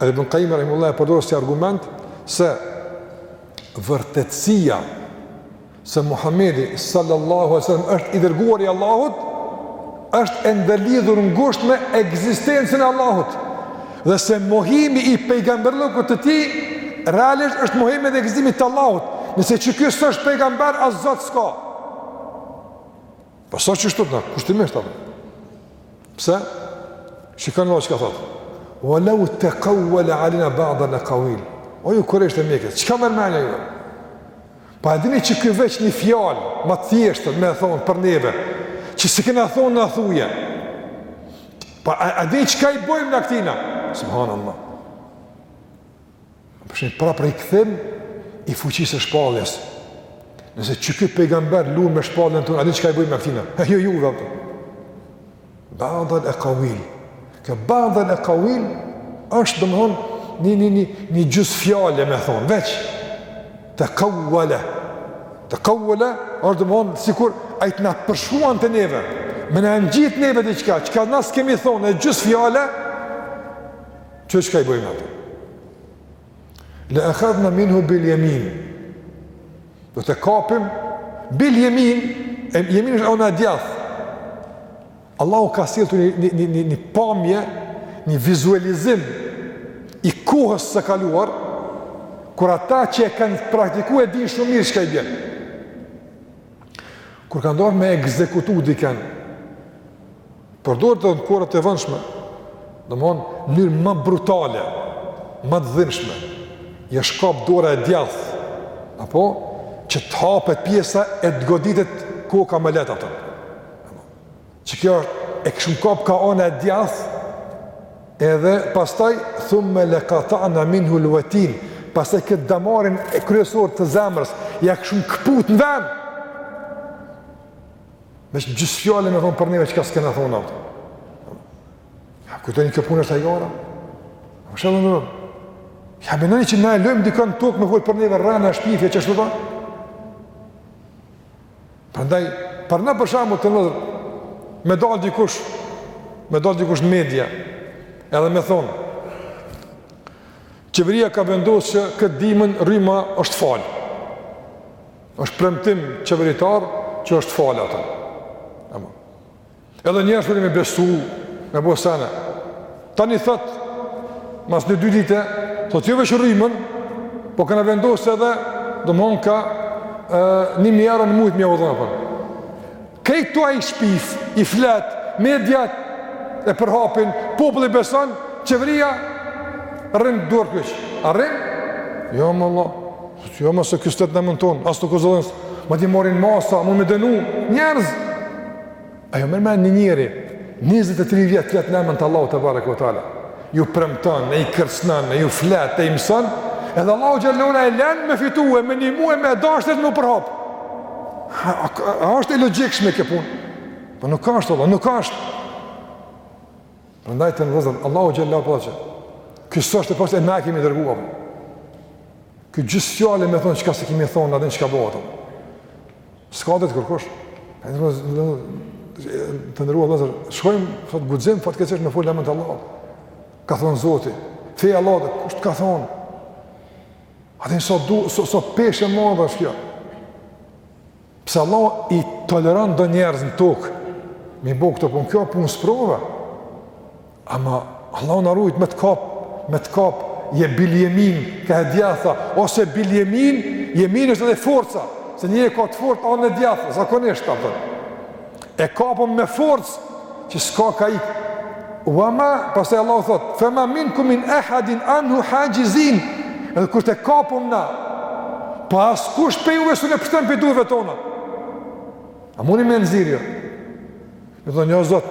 Speaker 1: Edhe Ibn Qayyim rahimullahu e përdor si argument se vërtetësia se Muhamedi sallallahu alaihi wasallam është i dërguar i Allahut është e ndërlidhur ngushtë me ekzistencën e Allahut dhe se mohimi i pejgamberlëkut të tij realisht është mohimi dhe ekzistimit të Allahut nëse qiky s'është pejgamber as Zot s'ka Po sa që shtot na, kushtimisht apo. Pse? Shiko Allahu çka thot. Wa law taqawwal alina ba'd al-aqawil. O ju kurejshët e Mekës, çka merr mendja ju? A e dini që ky veç një fjalë, ma të thjeshtë me thon për neve, që s'e kena thon na thuje. Pa a, a dini çka i bëjmë na këtina? Subhanallahu. Pra shihni prapë rikthim i fuqisë së shpalljes. Nëse qiky pejgamber lun me shpalljen tonë, a di çka i bëjmë na këtina? E jo juve, apo. Ba'd al-aqawil. Kjo ba'd al-aqawil është, domethonë, një, një, një, një gjysë fjale, me thonë, veç. Taqawwala. Taqawwala është, domethonë, sikur, ai të na përshkruante neve. Me na ngjit neve diçka, çka na s'e kemi thonë, e gjysë fjale, Që çka i bëjmë atë? Le ekhadhna minhu bil jemin. Do ta kapim bil jemin, e jemin është ana e djath. Allahu ka sjell tu një, një, një, një, një pamje, një vizualizim i kohës së kaluar, kur ata që e kanë praktiku e din shumë mirë çka i bjen. Kur kanë dorë me ekzekutu diken, Përdoret edhe në kohëra të vonshme, domthon në mënyrë ma brutale, ma të dhimbshme. I asht kap dora e djathtë, apo që të hapet pjesa e të goditet koka ma lehtë atë. Që kjo e kishim kap ka ana e djathtë, edhe pastaj thumme lekata'na minhul uetin, pastaj këtë damarin kryesor të zemrës, ja kishim këput në ven, Veç një gjysë fjale me thonë për neve çka s'kena thonë atë. A kujtoni kjo punë është hajgare? Më shumë në rëmë. A menoni që na e lëmë dikën në tokë me folë për neve rrena, shpifje, që është të ta? Prandaj, për ne për shembull të nëzër, me dalë dikush, me dalë dikush në media, edhe me thonë, qeveria ka vendosë që këtë dimën rryma është falë. Është premtim qeveritar që është falë ato. Apo. Edhe njerëz për me besu, me bo sene. Tani thotë, mas një dy dite, thot jo veç rrymën, po kena vendosë edhe, domethon ka, e, një mijë euro në muj me jav dhënë apo. Krejt ti i shpif, i flet, mediat e përhapin, populli beson, qeveria rrin duarkryq. A rrin? Jo more Allah. Jo ma se ky shtet në emën tonë, as tu ka zullum, ma di marrin masa, mun me denu, njerëz. A jo me rren një njeri, 23 vjet vjet në emën të Allahut tebareke ue teala. ju premton, e ju kërcënon, e ju flet, e ju mëson, edhe Allahu xhele ue ala e len me fitue, me ndihmu e me e dasht e m'u përhap. A, a, a është e logjikshme kjo punë? Po nuk ka ashtu, nuk ka ashtu. Prandaj të nderuar Allahu xhele ue ala po thotë. Ky s'asht e thot na e kemi dërguar. Ky një fjalë me thon çka s'e kemi thon atëherë çka bëhet. S'ka tjetër kërkush. Të nderuar vëllezër, shkojmë, sot, guxim, sa keq është me fol n'emën t'Allahut. Ka thonë Zoti, feja Allahut, kush të ka thonë? A di sa, sa, sa peshë e madhe është kjo. Pse Allah i toleran do njerëz në tokë, mi bo këto punë, kjo punë sprovë. Ama, Allahu na rujt me të kap, me të kap, je biljemin, kah e djatha, ose biljemin, jemin është edhe forca, se njeri e ka të fort, anën e djathtë, zakonisht, apo. E kapëm me forc, që s'ka ka ik. Ua ma, pastaj Allahu thot, fe ma minkum min ehadin anhu haxhizin, edhe kur ta kapëm na, pa askush prej juve s'un e pshton prej durve tona. A muni me nxjerr, jo? Me thon jo zot,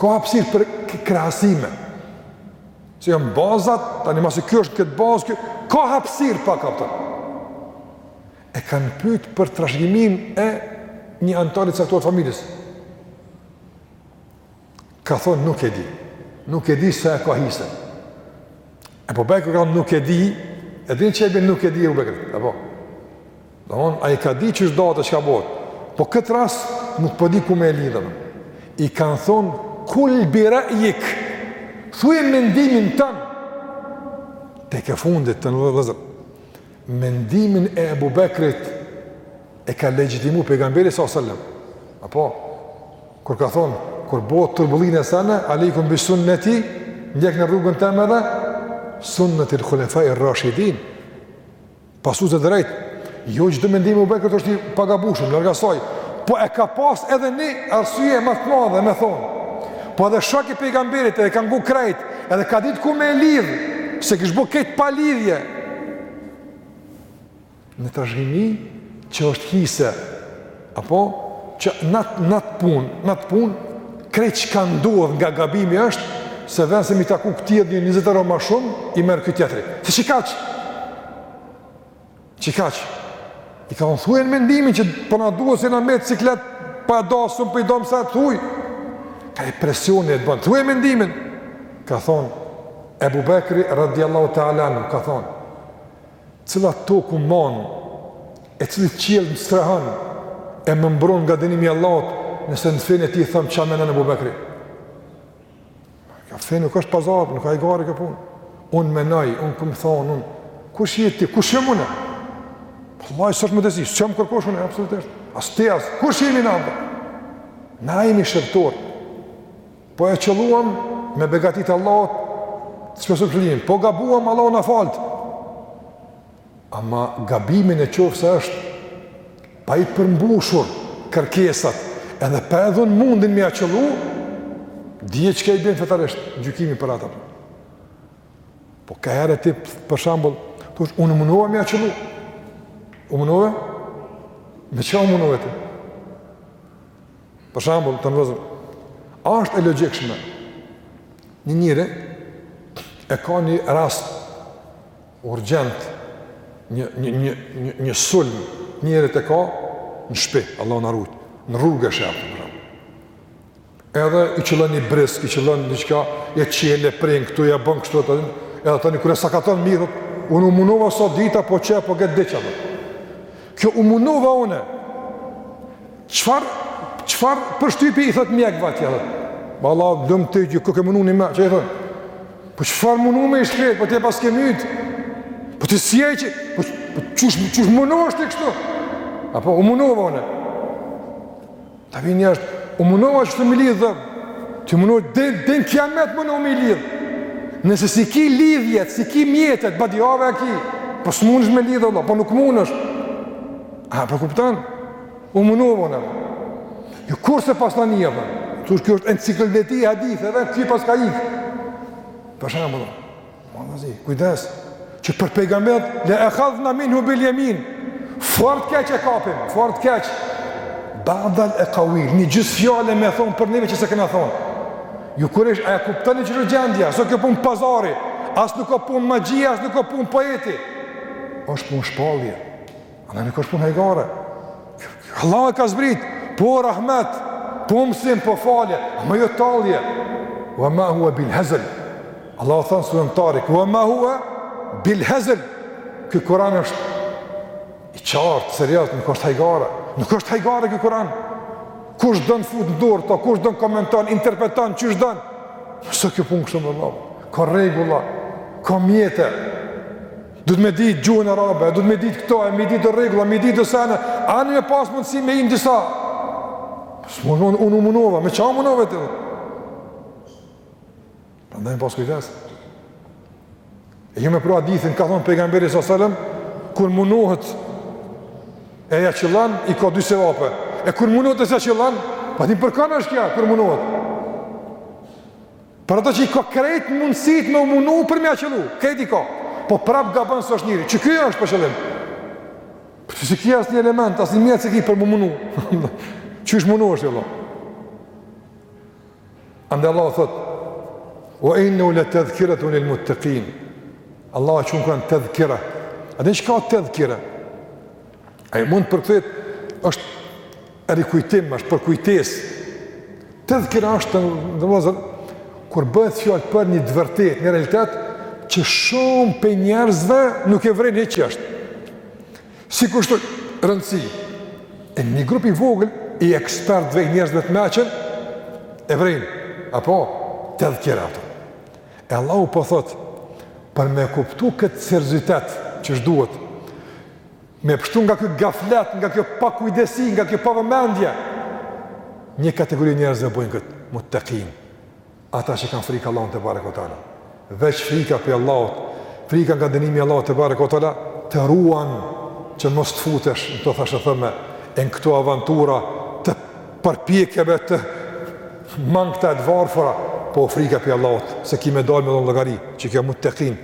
Speaker 1: Ka hapsir për krahasime. Se janë bazat, tani masi kjo është kët bazë, kjo, ka hapsir pak apo. E kanë pytë për trashgimin e një antari të caktuar t'familjes. Ka thonë nuk e di. Nuk e di sa e ka hisen. Ebu Bekri ka thon nuk e di, e din çë e din nuk e di Ebu Bekri. E po. Domethon, ai ka dit qysh data çka bohet, po këtë ras nuk po di ku me e lidh. I kanë thonë, kul bi ra'jik, thuje mendimin tan, tek e fundit të nderuar vëllezër, mendimin e Ebu Bekrit e ka legjitimu pejgamberi salallahu alejhi ue selem. Apo, kur ka thonë, kur bohet turbullinë e sene, alejkum bi sunneti, ndjekne rrugën teme dhe, sunnetil khulefai rrashidin, Pasues të drejt, jo çdo mendim i Ebu Bekrit është i pagabushëm, larg asaj. Po e ka pas edhe një arsye më të madhe me thon. Po edhe shok i pejgamberit edhe ka ngu krejt, edhe ka ditë ku me e lidh, s'e kish bo këtë pa lidhje. Në trashëgimi që është hise Apo, që n'atë n'atë punë, n'atë punë, krejt që ka ndodhë nga gabimi është, se vend se me i taku këtij edhe një njëzet euro ma shumë, i merr ky tjetri. Se çka që? Çka që? I ka thon thuje mendimin që po na duhet se na merr siklet pa da sëmë për i do mos ta thuj. Ka e presioni e të bon. Thuje mendimin. Ka thonë, Ebu Bekri radiallahu ta'ala anhu ka thonë. Cila tokë më mban, e cili qiell më strehon e më mbron nga dënimi i Allahut, nëse në fenë e tij them çka menon Ebu Bekri. Kjo feja nuk është pazar, nuk është garë kjo punë. Un mendoj, un kum thon, un kush je ti, kush jam unë? Vallahi s'osht me rëndësi, ça mkërkosh unë absolutisht. As ti as kush jemi na? Na jemi shërtor. Po e qëlluam me begatit e Allahot, të shpeshtu qëllimin, po gabuam Allah na falt. Ama gabimi në qoftë se është, pa i përmbushur kërkesat, edhe pa e dhon mundin me ia qëllu, dije çka i bëjnë fetarisht, gjykimi për ata. Po ka herë e tip, për shembull, thotë, u munova me ia qëllu. U munove? Me çka u munove ti? Për shembull, tash, a është e logjikshme një njeri e ka një rast urgjent, një, një, një, një, një sulm, njeri e ka në shpi, Allah na ruajt, në rrugë e sheh, edhe i qëllon një brisk, i qëllon diçka, e çel, e pren këtu, ia bon kështu, edhe, edhe tani kur e sakaton mirë, thot unë u munova sa dita, po çe po gjet diçka, kjo u munova une, Çfar çfar përshtypi i thot mjekëve atje thot. Mashallah demek ti u ke munu me çaj thon. Po çfar munu more i shkret, po ti e paske myt. Po ti si ai që po, po qysh qysh munohesh ti kështu. Apo u munova unë. Ta vini as u munova t'mi lidh dhëm. Ti muno deri, deri në kiamet munohu me i lidh. Nëse s'i ki lidhjet, s'i ki mjetet, badihava e ki. Po s'mundesh me lidhë, Allah, po nuk mundesh. A po kupton? U munova. Jo kur s'e pas në një e për. Tash kjo është enciklopedi e hadithit edhe këtij i paska ikë. Për shembull. Ma në zi, kujdes. Që për pejgamberin, le ehadhna minhu bil jemin. Fort keq e kapim, fort keq. Badal ekavil, një gjys fjale me thonë për neve që s'e kena thonë. Ju kurejsh, a e kuptani çë o gjendja, s'o kjo pun pazari, as nuk o pun magjie, as nuk o pun poeti, është pun shpallje. Ani nuk është punë hajgare. Allah e ka zbrit, për rahmet, për mësim, për falje, ama jo tallje. Wa ma hua bil hezel. Allahu thotë në suren Tarik, wa ma hua bil hezel. Ky Kuran është i qartë, serioz, nuk është hajgare. Nuk është hajgare ky Kuran. Kush don fut në dorë to, kush don komenton, interpreton qysh don. S'është kjo punë kështu, vallah, ka rregulla, ka mjete, Duhet me ditë gjuhën arabe, duhet me ditë këto, e me ditë rregulla, me ditë sene, ani me pas mundësi me hi në disa. Unë u munova, me çka u munove ti? Prandaj me pas kujdes. E jo me pru hadithin, ka thonë pejgamberi s.a.s. Kur munohet e ja qëllon, i ka dy sevape. E kur munohet e s'ja qëllon, po ti, për kon është kjo, kur munohet. Për atë që i ka krejt mundësitë me u munu për me ja qëllu, krejt i ka, po prap gabon se është njeri, që kjo është pa qëllim. Po ti s'ki as një element, as një mjet s'e ki për me u munu, qysh munu është i Allah. Andaj Allahu thotë, wa innehu le tedhkiratun lil muttekin, Allahu e qun Kuranin tedhkira, a dhe çka tedhkira, ai mund të përkthehet, është Rikujtim, është përkujtesë. Tedhkira është, vëllezër, kur bëhet fjalë për një të vërtetë, një realitet që shumë pe njerëzve nuk e vrejnë hiç është. S'i kushtojnë rëndësi. E një grup i vogël i ekspertëve, njerëzve të mençëm e vrejnë apo tedhkira ato. E Allahu po thot për me e kuptu këtë seriozitet qysh duhet Me pështu nga ky gaflet, nga kjo pakujdesi, nga kjo pavëmendje, një kategori e njerëzve bojnë këtë, muttekin, ata që kanë frikë Allahun tebareke ve teala, veç frika pe Allahut, frika nga dënimi i Allahut tebareke ve teala, të ruan që mos të futesh në këto thashetheme, e në këto avantura të përpjekjeve të mangëta e të varfëra, po frika pe Allahut, se ki me dalë me dhënë llogari, që kjo muttekin,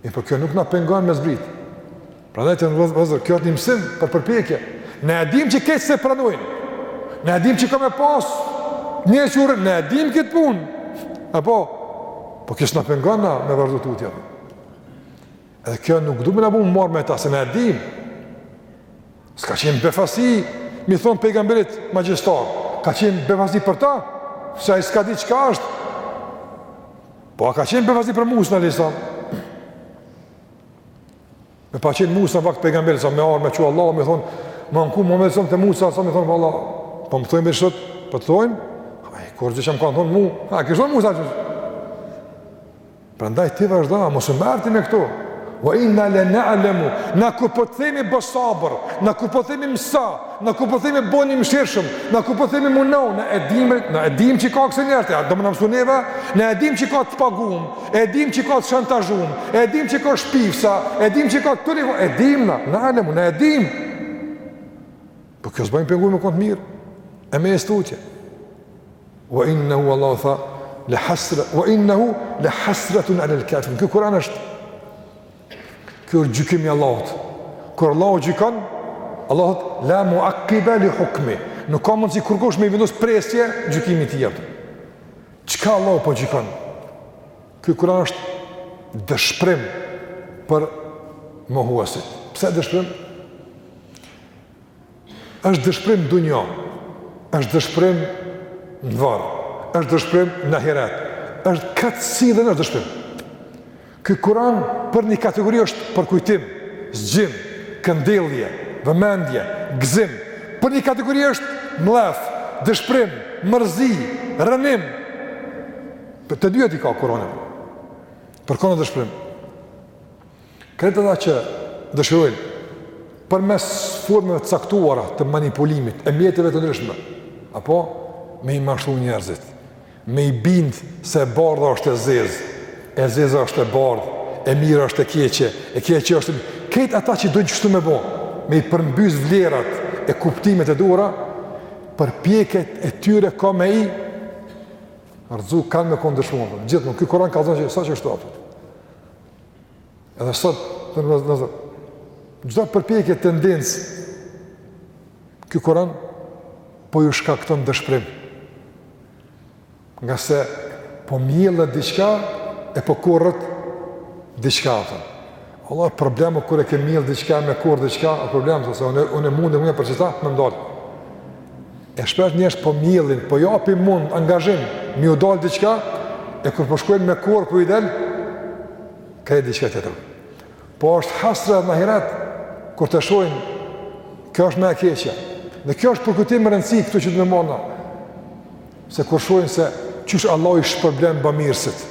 Speaker 1: Mirë, po kjo nuk na pengon me zbrit. Prandaj, vëllezër, kjo është një mësim për përpjekje. Ne e dimë që këta s'e pranojnë. Ne e dimë që ka me pas një çurrë, ne e dimë këtë punë. Apo po kjo s'na pengon na me vazhdu tutje. Edhe kjo nuk duhet me na bo me u marr me ta se ne e dimë. S'ka qenë befasi me i thonë pejgamberit magjistar, ka qenë befasi për ta, se ai s'ka dit çka është, po a ka qenë befasi për Musën a.s., me pas qenë Musa në vakt të pejgamberit s.a.s., me që Allah, mi thonë, ma në ku më me lësëm të Musa, sa mi thonë, vallah, po më thojnë i shët, po të thojnë, ai krejt çka më kanë thonë mu, a kish thonë Musa, që Prandaj ti vazhdo, mos u merr ti me këto. Wa inna la na'lamu, na kur po të themi bo sabër, na kur po themi mëso, na kur po themi bonu i mëshirshëm, na kur po themi mundohu, na e dimë, na e dimë që ka kësi njerëz, a do me na mësu neve? Na e dimë që ka të pagum, e dimë që ka të shantazhum, e dimë që ka shpifsa, e dimë që ka të turi, e dimë na, na'lamu, na e dimë. Po kjo s'ban me pengu me kon të mirë, e me ecë tutje. Wa innahu, Allahu tha, le hasra, wa innahu le hasratun alel kafirin. Ky kuran është, ky është gjykimi i Allahut. Kur Allahu gjykon, Allahut, la muakkibe li hukmi. Nuk ka mundësi kurkush me i vendos presje gjykimit të tij. Çka Allahu po gjykon? Ky kuran është dëshprim për mohuesit. Pse dëshprim? është dëshpërim në dunja, është dëshpërim në varr, është dëshpërim në ahiret, është ka të sillen është dëshpërim. Ky kuran për një kategori është përkujtim, zgjim, këndellje, vëmendje, gzim, për një kategori është mllef, dëshpërim, mërzi, rrënim, për të dyjat i ka kurani, për kon a dëshpërim. Krejt ata që dëshirojnë përmes formave të caktuara të manipulimit e mjeteve të ndryshme, apo me i mashtru njerëzit, me i bind se e bardha është e zezë, e zeza është e bardhë, e mira është e keqe, e keqe është e mirë. Krejt ata që dojnë qështu me bo, me i përmbys vlerat e kuptimet e duhura, përpjekjet e tyre ka me i rrëzu, kanë me kon të dëshprum. Gjithmonë ky kuran ka zonë që sa që është apët. Edhe sot, vëllezër, çdo përpjekje, tendencë, ky Kuran po ju shkakton dëshprim. Ngase po mjellet diçka e po korret diçka tjetër. Allah, problem o kur e ke mjellë diçka e me korrë diçka, a problem, se unë, unë mundë e mundë e për qëta, me m'dalë. E shpesh njerëzit po mjellin, po japin mund, angazhim, me iu dalë diçka, e kur po shkojnë me korrë po i del krejt diçka tjetër. Po është hasret edhe n'ahiret, kur ta shojnë, kjo është më e keqja. Dhe kjo është përkujtim me rëndësi, këtu që do me marrë na, se kur shojnë se, qysh Allahu i shpërblen bamirësit,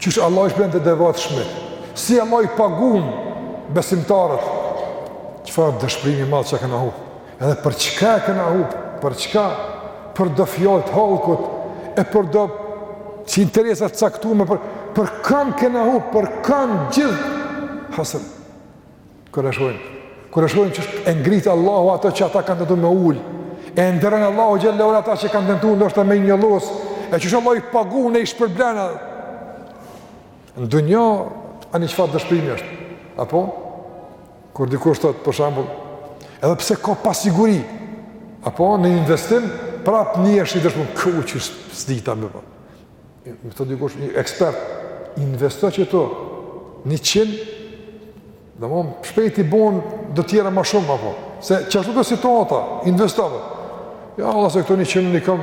Speaker 1: qysh Allahu i shpërblen të devotshmit, si Allahu i pagun besimtarët, çfarë dëshprimi i madh që e kanë hupë. Edhe për çka e kena hup, për çka, për do fjalë të hallkut, e për do si interesa të caktume për për kën kena hup, për kën gjith hasën. Kur e shohim, kur e shohim që e ngrit Allahu ato që ata kanë tentu me ul, e nderon Allahu xhelle ve ala ata që kanë tentu ndoshta me i njollos, e që Allahu i pagun e i shpërblen. Në dunja ani çfarë dëshpërimi është? Apo Kur dikush thotë për shembull, edhe pse ka pasiguri, apo në investim prap njeri është i dëshprum ku qysh s'dita më po. Më thotë dikush një ekspert investo qëto 100 do më shpejt i bën do të tjera më shumë apo se qashtu u kon situata investo. Ja, valla se këto 100 i kam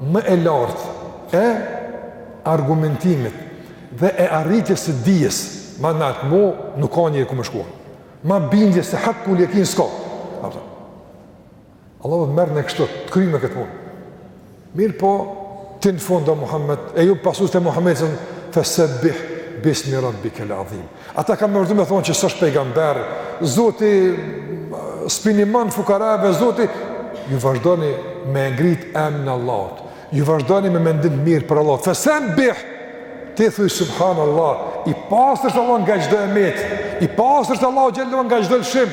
Speaker 1: më e lartë e argumentimit dhe e arritjes së dijes, ma nalt mo nuk ka njeri ku me shku. Ma bindje se hakkul jekin s'ka. E për ata Allahu e merr në kështu, të kryme këtë punë. Mirëpo, ti në fund o Muhammed, e ju pasues të Muhammedit, fesebbih bismi rabbikel adhim. Ata kanë me vazhdu me thonë që s'është pejgamber, zoti s'po i nimon fukareve, zoti, ju vazhdoni me e ngrit emnin e Allahut, ju vazhdoni me mendim të mirë për Allahun, fesebbih, ti thuj subhanallah, i pastër është Allahu nga çdo e metë, i pastër është Allahu xhelle nga çdo lëshim,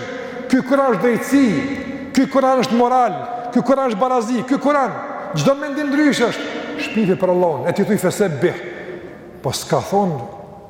Speaker 1: ky kuran është drejtësi, ky kuran është moral, ky kuran është barazi, ky kuran, çdo mendim ndryshe është, shpifje për Allahun, e ti thuj fesebbih, po s'ka thonë,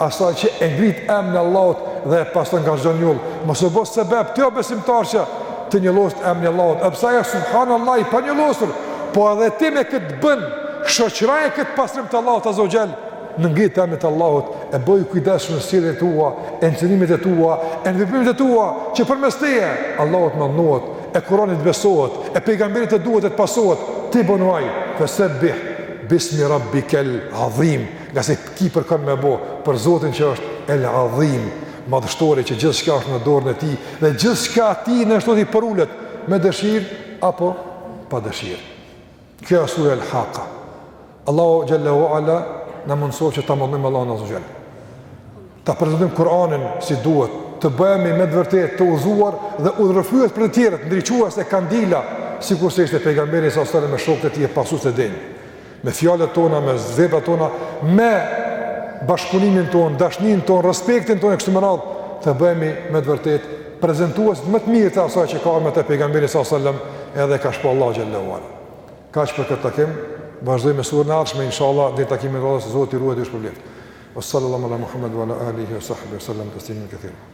Speaker 1: asaj që e ngrit emrin e Allahut dhe e pastron nga çdo njollë, mos u bë sebeb ti o besimtar që të njolloset emri i Allahut, edhe pse ai subhanallahu i panjollosur, po edhe ti me këtë bën shoqëroje këtë pastrim të Allahut azze ve xhel, në ngritje të emrit të Allahut, e bëhu i kujdesshëm në sjelljet tua, e në qëndrimet e tua, e në veprimet e tua, që përmes teje Allahu të madhnohet, e Kur'ani të besohet, e pejgamberi të duhet e të pasohet, ti bënu ai, fesebbih bismi rabbikel adhim. ngase ki për kan me bo, për Zotin që është El Adhim, madhështori që gjithçka është në dorën e tij, dhe gjithçka atij i nënshtrohet i përulet, me dëshirë, apo pa dëshirë. Kjo është surja El Haka. Allahu xhelle ve ala na mundësoftë që ta madhnojmë Allahun azze ve xhel. Ta prezentojmë Kur'anin si duhet, të bëhemi me të vërtetë, të udhëzuar dhe udhërrëfyes për të tjerët, ndriçues e kandila, sikurse ishte pejgamberi salallahu alejhi ve selem me shokët e tij e pasuesit e denjë. me fjalët tona, me veprat tona, me bashkëpunimin tonë, dashnin tonë, respektin tonë e kështu me radhë, të bëhemi me të vërtetë prezentuesit më të mirë të asaj që ka ardh me të pejgamberi salallahu alejhi ve selem edhe ka shpall Allahu xhelle ve ala. Kaq për këtë takim, vazhdojmë me suren e ardhshme, inshallah, deri takimi i radhës, zoti ju ruajtë e ju shpërbleftë. Wa sallallahu ala Muhammed wa ala alihi wa sahbihi wa sallam taslimen kethira.